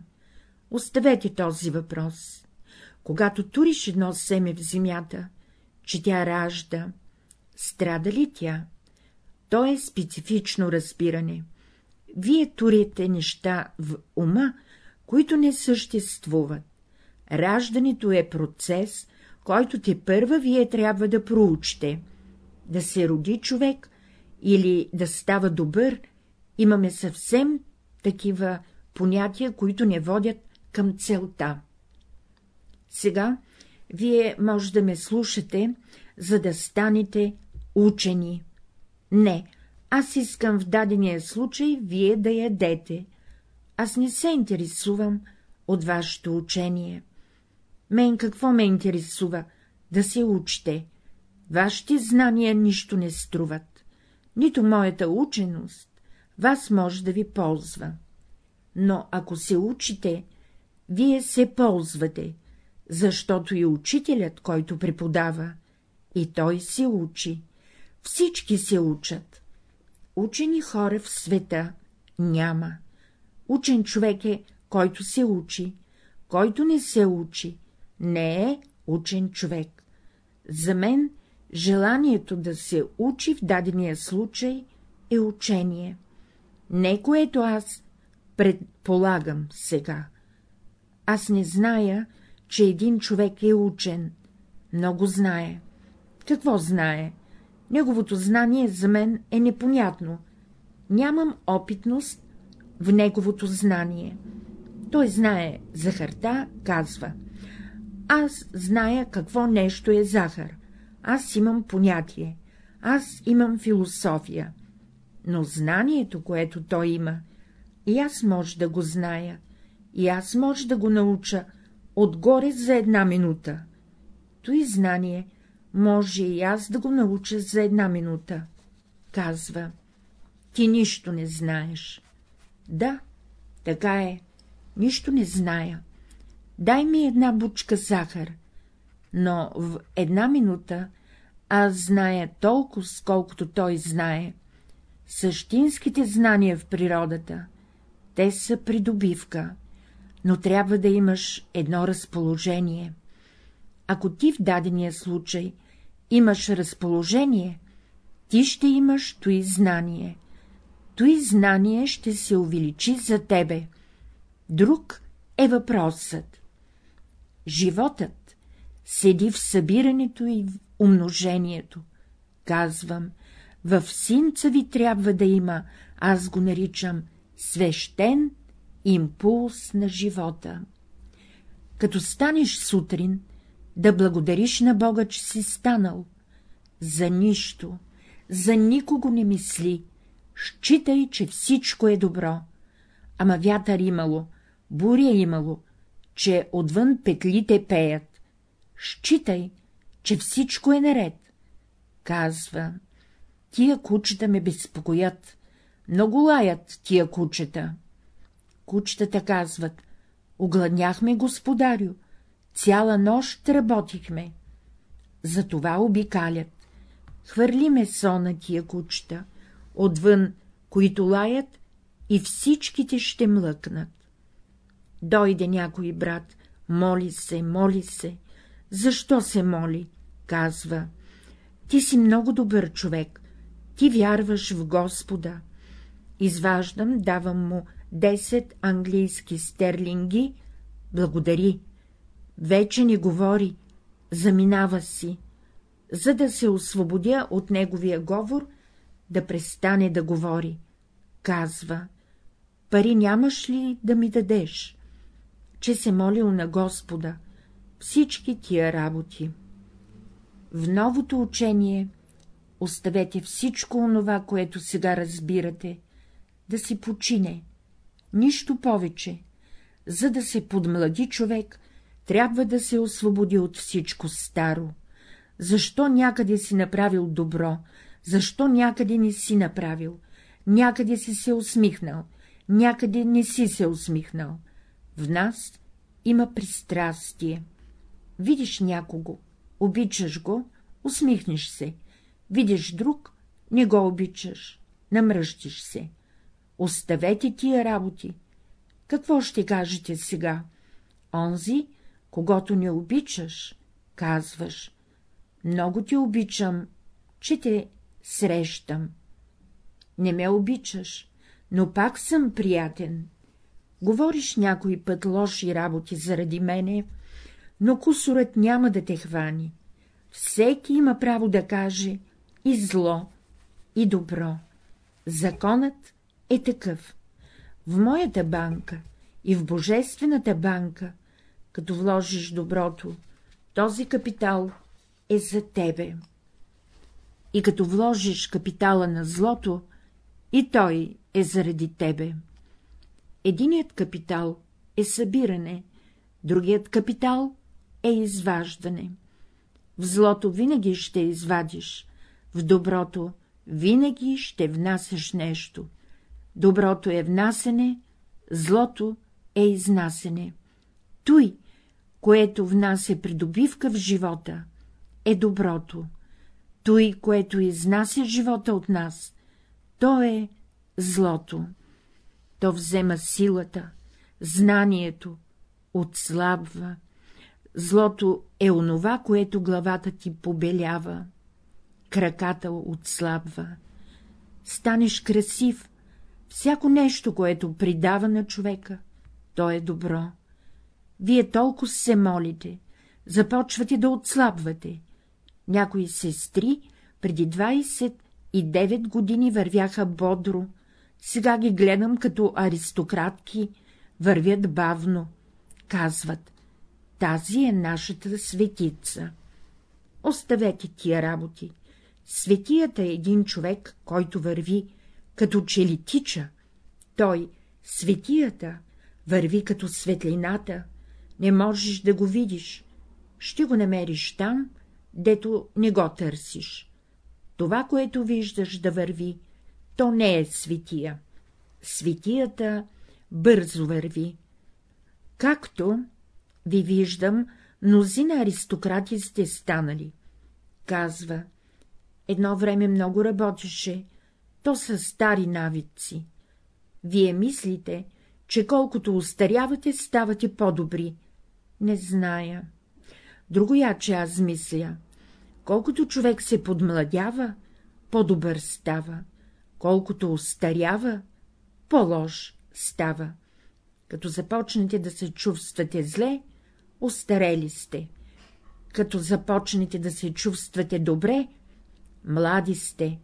Speaker 1: Оставете този въпрос. Когато туриш едно семе в земята, че тя ражда, страда ли тя? То е специфично разбиране. Вие турите неща в ума, които не съществуват. Раждането е процес, който те първа вие трябва да проучите. Да се роди човек или да става добър, имаме съвсем такива понятия, които не водят към целта. Сега вие може да ме слушате, за да станете учени. Не, аз искам в дадения случай вие да ядете. Аз не се интересувам от вашето учение. Мен какво ме интересува? Да се учите. Вашите знания нищо не струват. Нито моята ученост вас може да ви ползва. Но ако се учите, вие се ползвате, защото и учителят, който преподава, и той се учи. Всички се учат. Учени хора в света няма. Учен човек е, който се учи, който не се учи, не е учен човек. За мен желанието да се учи в дадения случай е учение. Не което аз предполагам сега. Аз не зная, че един човек е учен. Много знае. Какво знае? Неговото знание за мен е непонятно. Нямам опитност в неговото знание. Той знае захарта, казва. Аз зная какво нещо е захар. Аз имам понятие. Аз имам философия. Но знанието, което той има, и аз може да го зная, и аз може да го науча отгоре за една минута. Той знание може и аз да го науча за една минута. Казва, ти нищо не знаеш. Да, така е, нищо не зная. Дай ми една бучка захар, но в една минута аз зная толкова, сколкото той знае. Същинските знания в природата, те са придобивка, но трябва да имаш едно разположение. Ако ти в дадения случай имаш разположение, ти ще имаш той знание. Той знание ще се увеличи за тебе. Друг е въпросът. Животът седи в събирането и в умножението. Казвам, в синца ви трябва да има, аз го наричам, свещен импулс на живота. Като станеш сутрин, да благодариш на Бога, че си станал. За нищо, за никого не мисли, считай, че всичко е добро. Ама вятър имало, буря имало, че отвън петлите пеят. Считай, че всичко е наред. Казва, тия кучета ме безпокоят, много лаят тия кучета. Кучетата казват, огладняхме, господарю, цяла нощ работихме. Затова обикалят. Хвърли месо на тия кучета, отвън, които лаят, и всичките ще млъкнат. Дойде някой брат, моли се, моли се. Защо се моли? Казва. Ти си много добър човек, ти вярваш в Господа. Изваждам, давам му 10 английски стерлинги, благодари. Вече не говори, заминава си. За да се освободя от неговия говор, да престане да говори. Казва, пари нямаш ли да ми дадеш? Че се молил на Господа, всички тия работи. В новото учение оставете всичко онова, което сега разбирате, да си почине, нищо повече. За да се подмлади човек, трябва да се освободи от всичко старо. Защо някъде си направил добро, защо някъде не си направил, някъде си се усмихнал, някъде не си се усмихнал. В нас има пристрастие. Видиш някого, обичаш го, усмихнеш се, видиш друг, не го обичаш, намръщиш се. Оставете тия работи. Какво ще кажете сега? Онзи, когато не обичаш, казваш. Много ти обичам, че те срещам. Не ме обичаш, но пак съм приятен. Говориш някой път лоши работи заради мене, но кусорът няма да те хвани. Всеки има право да каже и зло, и добро. Законът е такъв. В моята банка и в Божествената банка, като вложиш доброто, този капитал е за тебе. И като вложиш капитала на злото, и той е заради тебе. Единият капитал е събиране, другият капитал е изваждане. В злото винаги ще извадиш, в доброто винаги ще внасяш нещо. Доброто е внасене, злото е изнасене. Той, което внася придобивка в живота, е доброто. Той, което изнася живота от нас, то е злото. То взема силата, знанието, отслабва. Злото е онова, което главата ти побелява, краката отслабва. Станеш красив, всяко нещо, което придава на човека, то е добро. Вие толкова се молите, започвате да отслабвате. Някои сестри преди 29 години вървяха бодро, сега ги гледам като аристократки, вървят бавно. Казват, тази е нашата светица. Оставете тия работи. Светията е един човек, който върви като че ли тича, той, светията, върви като светлината, не можеш да го видиш, ще го намериш там, дето не го търсиш. Това, което виждаш да върви, то не е светия. Светията бързо върви. Както ви виждам, мнозина аристократи сте станали. Казва, едно време много работеше, то са стари навици. Вие мислите, че колкото устарявате, ставате по-добри. Не зная. Другояче аз мисля. Колкото човек се подмладява, по-добър става. Колкото устарява, по-лош става. Като започнете да се чувствате зле, устарели сте. Като започнете да се чувствате добре, млади сте.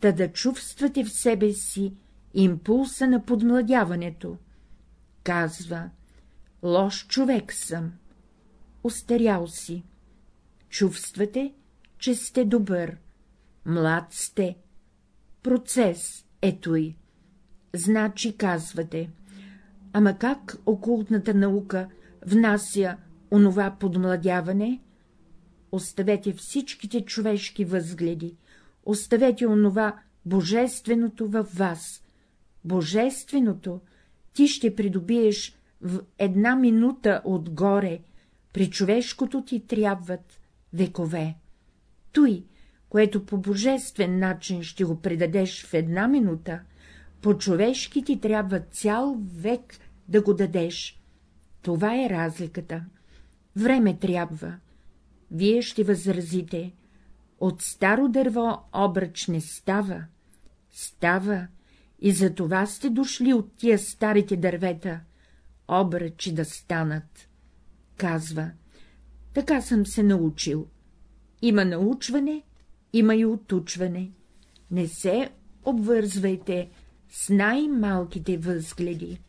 Speaker 1: Та да чувствате в себе си импулса на подмладяването. Казва, лош човек съм, устарял си. Чувствате, че сте добър, млад сте. Процес ето и. Значи казвате, ама как окултната наука внася онова подмладяване? Оставете всичките човешки възгледи, оставете онова божественото във вас. Божественото ти ще придобиеш в една минута отгоре, при човешкото ти трябват векове. Той, което по божествен начин ще го предадеш в една минута, по-човешки ти трябва цял век да го дадеш. Това е разликата. Време трябва. Вие ще възразите. От старо дърво обръч не става. Става, и за това сте дошли от тия старите дървета, обръчи да станат. Казва, така съм се научил. Има научване, има и отучване. Не се обвързвайте с най-малките възгледи.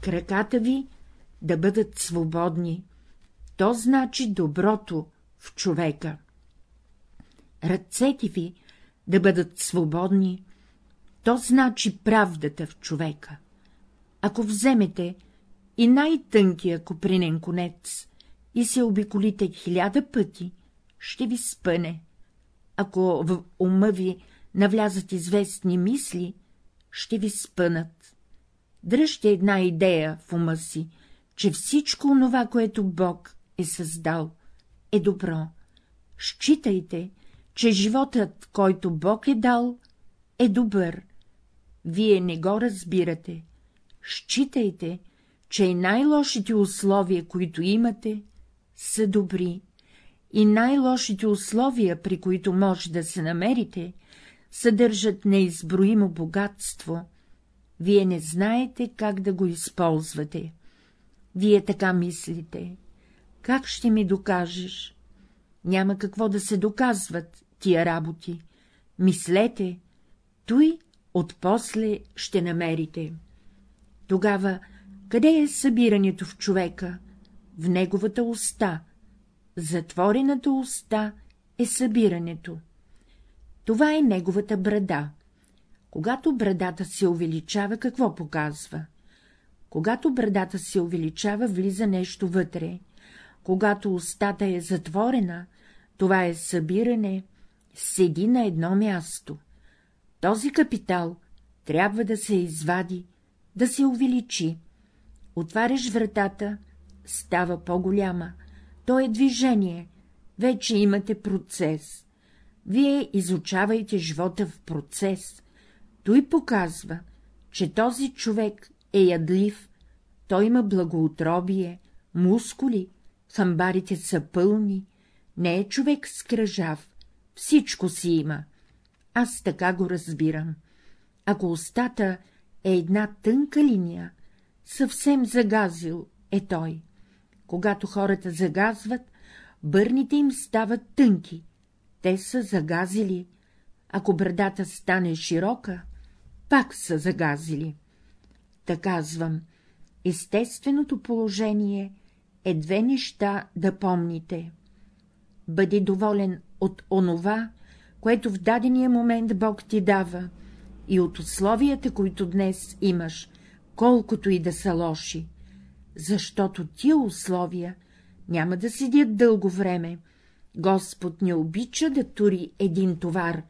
Speaker 1: Краката ви да бъдат свободни, то значи доброто в човека. Ръцете ви да бъдат свободни, то значи правдата в човека. Ако вземете и най-тънкия копринен конец и се обиколите хиляда пъти, ще ви спъне. Ако в ума ви навлязат известни мисли, ще ви спънат. Дръжте една идея в ума си, че всичко онова, което Бог е създал, е добро. Считайте, че животът, който Бог е дал, е добър. Вие не го разбирате. Считайте, че и най-лошите условия, които имате, са добри, и най-лошите условия, при които може да се намерите, съдържат неизброимо богатство. Вие не знаете как да го използвате. Вие така мислите. Как ще ми докажеш? Няма какво да се доказват тия работи. Мислете, той отпосле ще намерите. Тогава къде е събирането в човека? В неговата уста. Затворената уста е събирането. Това е неговата брада. Когато брадата се увеличава, какво показва? Когато брадата се увеличава, влиза нещо вътре. Когато устата е затворена, това е събиране, седи на едно място. Този капитал трябва да се извади, да се увеличи. Отваряш вратата, става по-голяма, то е движение, вече имате процес. Вие изучавайте живота в процес. Той показва, че този човек е ядлив, той има благоутробие, мускули, хамбарите са пълни, не е човек скръжав, всичко си има. Аз така го разбирам. Ако устата е една тънка линия, съвсем загазил е той. Когато хората загазват, бърните им стават тънки, те са загазили, ако брадата стане широка, пак са загазили. Та казвам, естественото положение е две неща да помните. Бъди доволен от онова, което в дадения момент Бог ти дава, и от условията, които днес имаш, колкото и да са лоши, защото тия условия няма да седят дълго време. Господ не обича да тури един товар.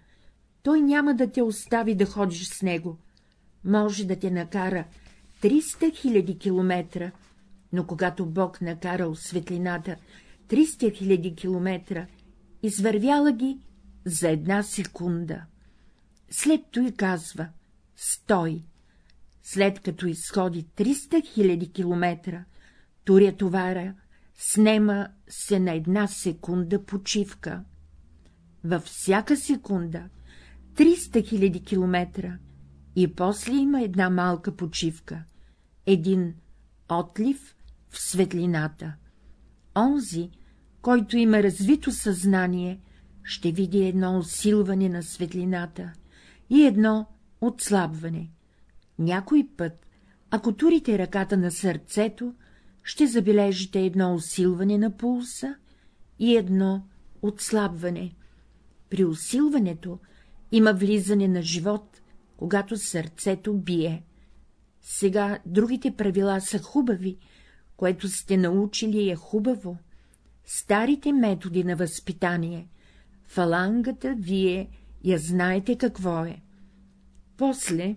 Speaker 1: Той няма да те остави да ходиш с него. Може да те накара 300 000 километра, но когато Бог накарал светлината 300 000 километра, извървяла ги за една секунда. След той казва — стой. След като изходи 300 000 километра, туря товара, снема се на една секунда почивка. Във всяка секунда 300 000 километра и после има една малка почивка, един отлив в светлината. Онзи, който има развито съзнание, ще види едно усилване на светлината и едно отслабване. Някой път, ако турите ръката на сърцето, ще забележите едно усилване на пулса и едно отслабване. При усилването има влизане на живот, когато сърцето бие. Сега другите правила са хубави, което сте научили е хубаво. Старите методи на възпитание, фалангата вие я знаете какво е. После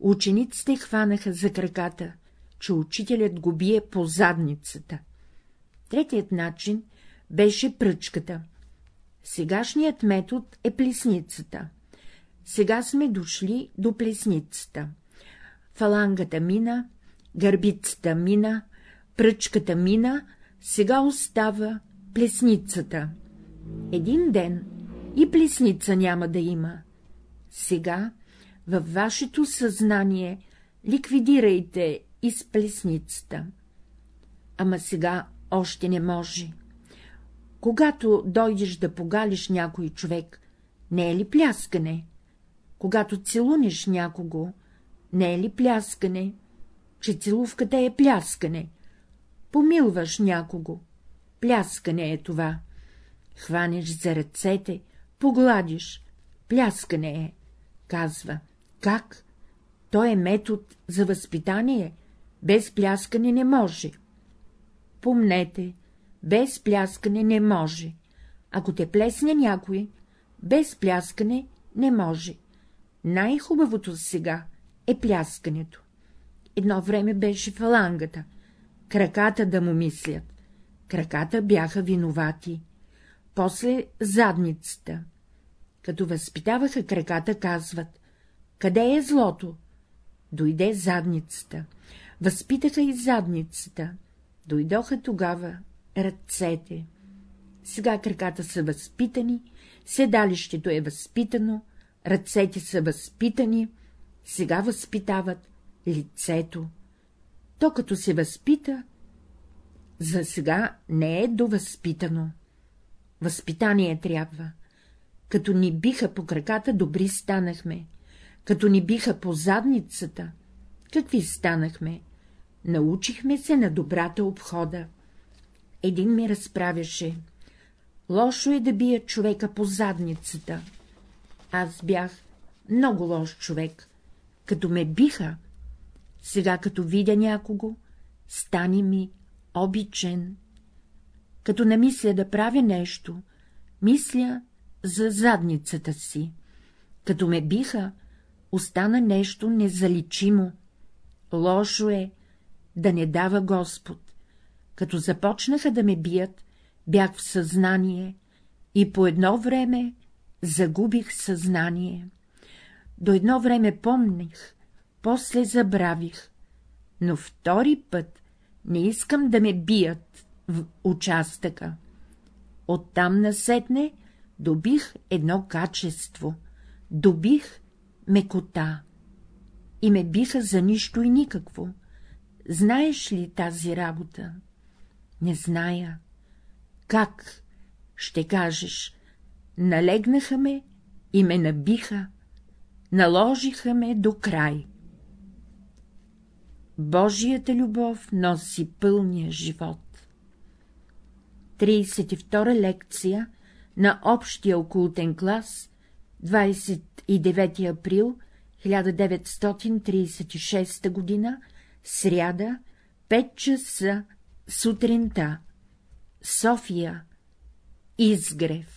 Speaker 1: учениците хванаха за краката, че учителят го бие по задницата. Третият начин беше пръчката. Сегашният метод е плесницата. Сега сме дошли до плесницата. Фалангата мина, гърбицата мина, пръчката мина, сега остава плесницата. Един ден и плесница няма да има. Сега във вашето съзнание ликвидирайте из плесницата. Ама сега още не може. Когато дойдеш да погалиш някой човек, не е ли пляскане? Когато целунеш някого, не е ли пляскане? Че целувката е пляскане. Помилваш някого. Пляскане е това. Хванеш за ръцете, погладиш. Пляскане е. Казва. Как? Той е метод за възпитание. Без пляскане не може. Помнете, без пляскане не може. Ако те плесне някой, без пляскане не може. Най-хубавото сега е пляскането. Едно време беше фалангата, краката да му мислят. Краката бяха виновати. После задницата. Като възпитаваха краката, казват — къде е злото? Дойде задницата. Възпитаха и задницата. Дойдоха тогава ръцете. Сега краката са възпитани, седалището е възпитано, ръцете са възпитани, сега възпитават лицето. То като се възпита, за сега не е довъзпитано. Възпитание трябва. Като ни биха по краката, добри станахме. Като ни биха по задницата, какви станахме? Научихме се на добрата обхода. Един ми разправяше. Лошо е да бия човека по задницата. Аз бях много лош човек. Като ме биха, сега като видя някого, стани ми обичен. Като намисля да правя нещо, мисля за задницата си. Като ме биха, остана нещо незаличимо. Лошо е да не дава Господ. Като започнаха да ме бият, бях в съзнание и по едно време загубих съзнание. До едно време помних, после забравих, но втори път не искам да ме бият в участъка. Оттам насетне добих едно качество, добих мекота. И ме биха за нищо и никакво. Знаеш ли тази работа? Не зная. Как? Ще кажеш. Налегнаха ме и ме набиха, наложиха ме до край. Божията любов носи пълния живот. 32 лекция на общия окултен клас, 29 април 1936 г., сряда, 5 часа сутринта, София Изгрев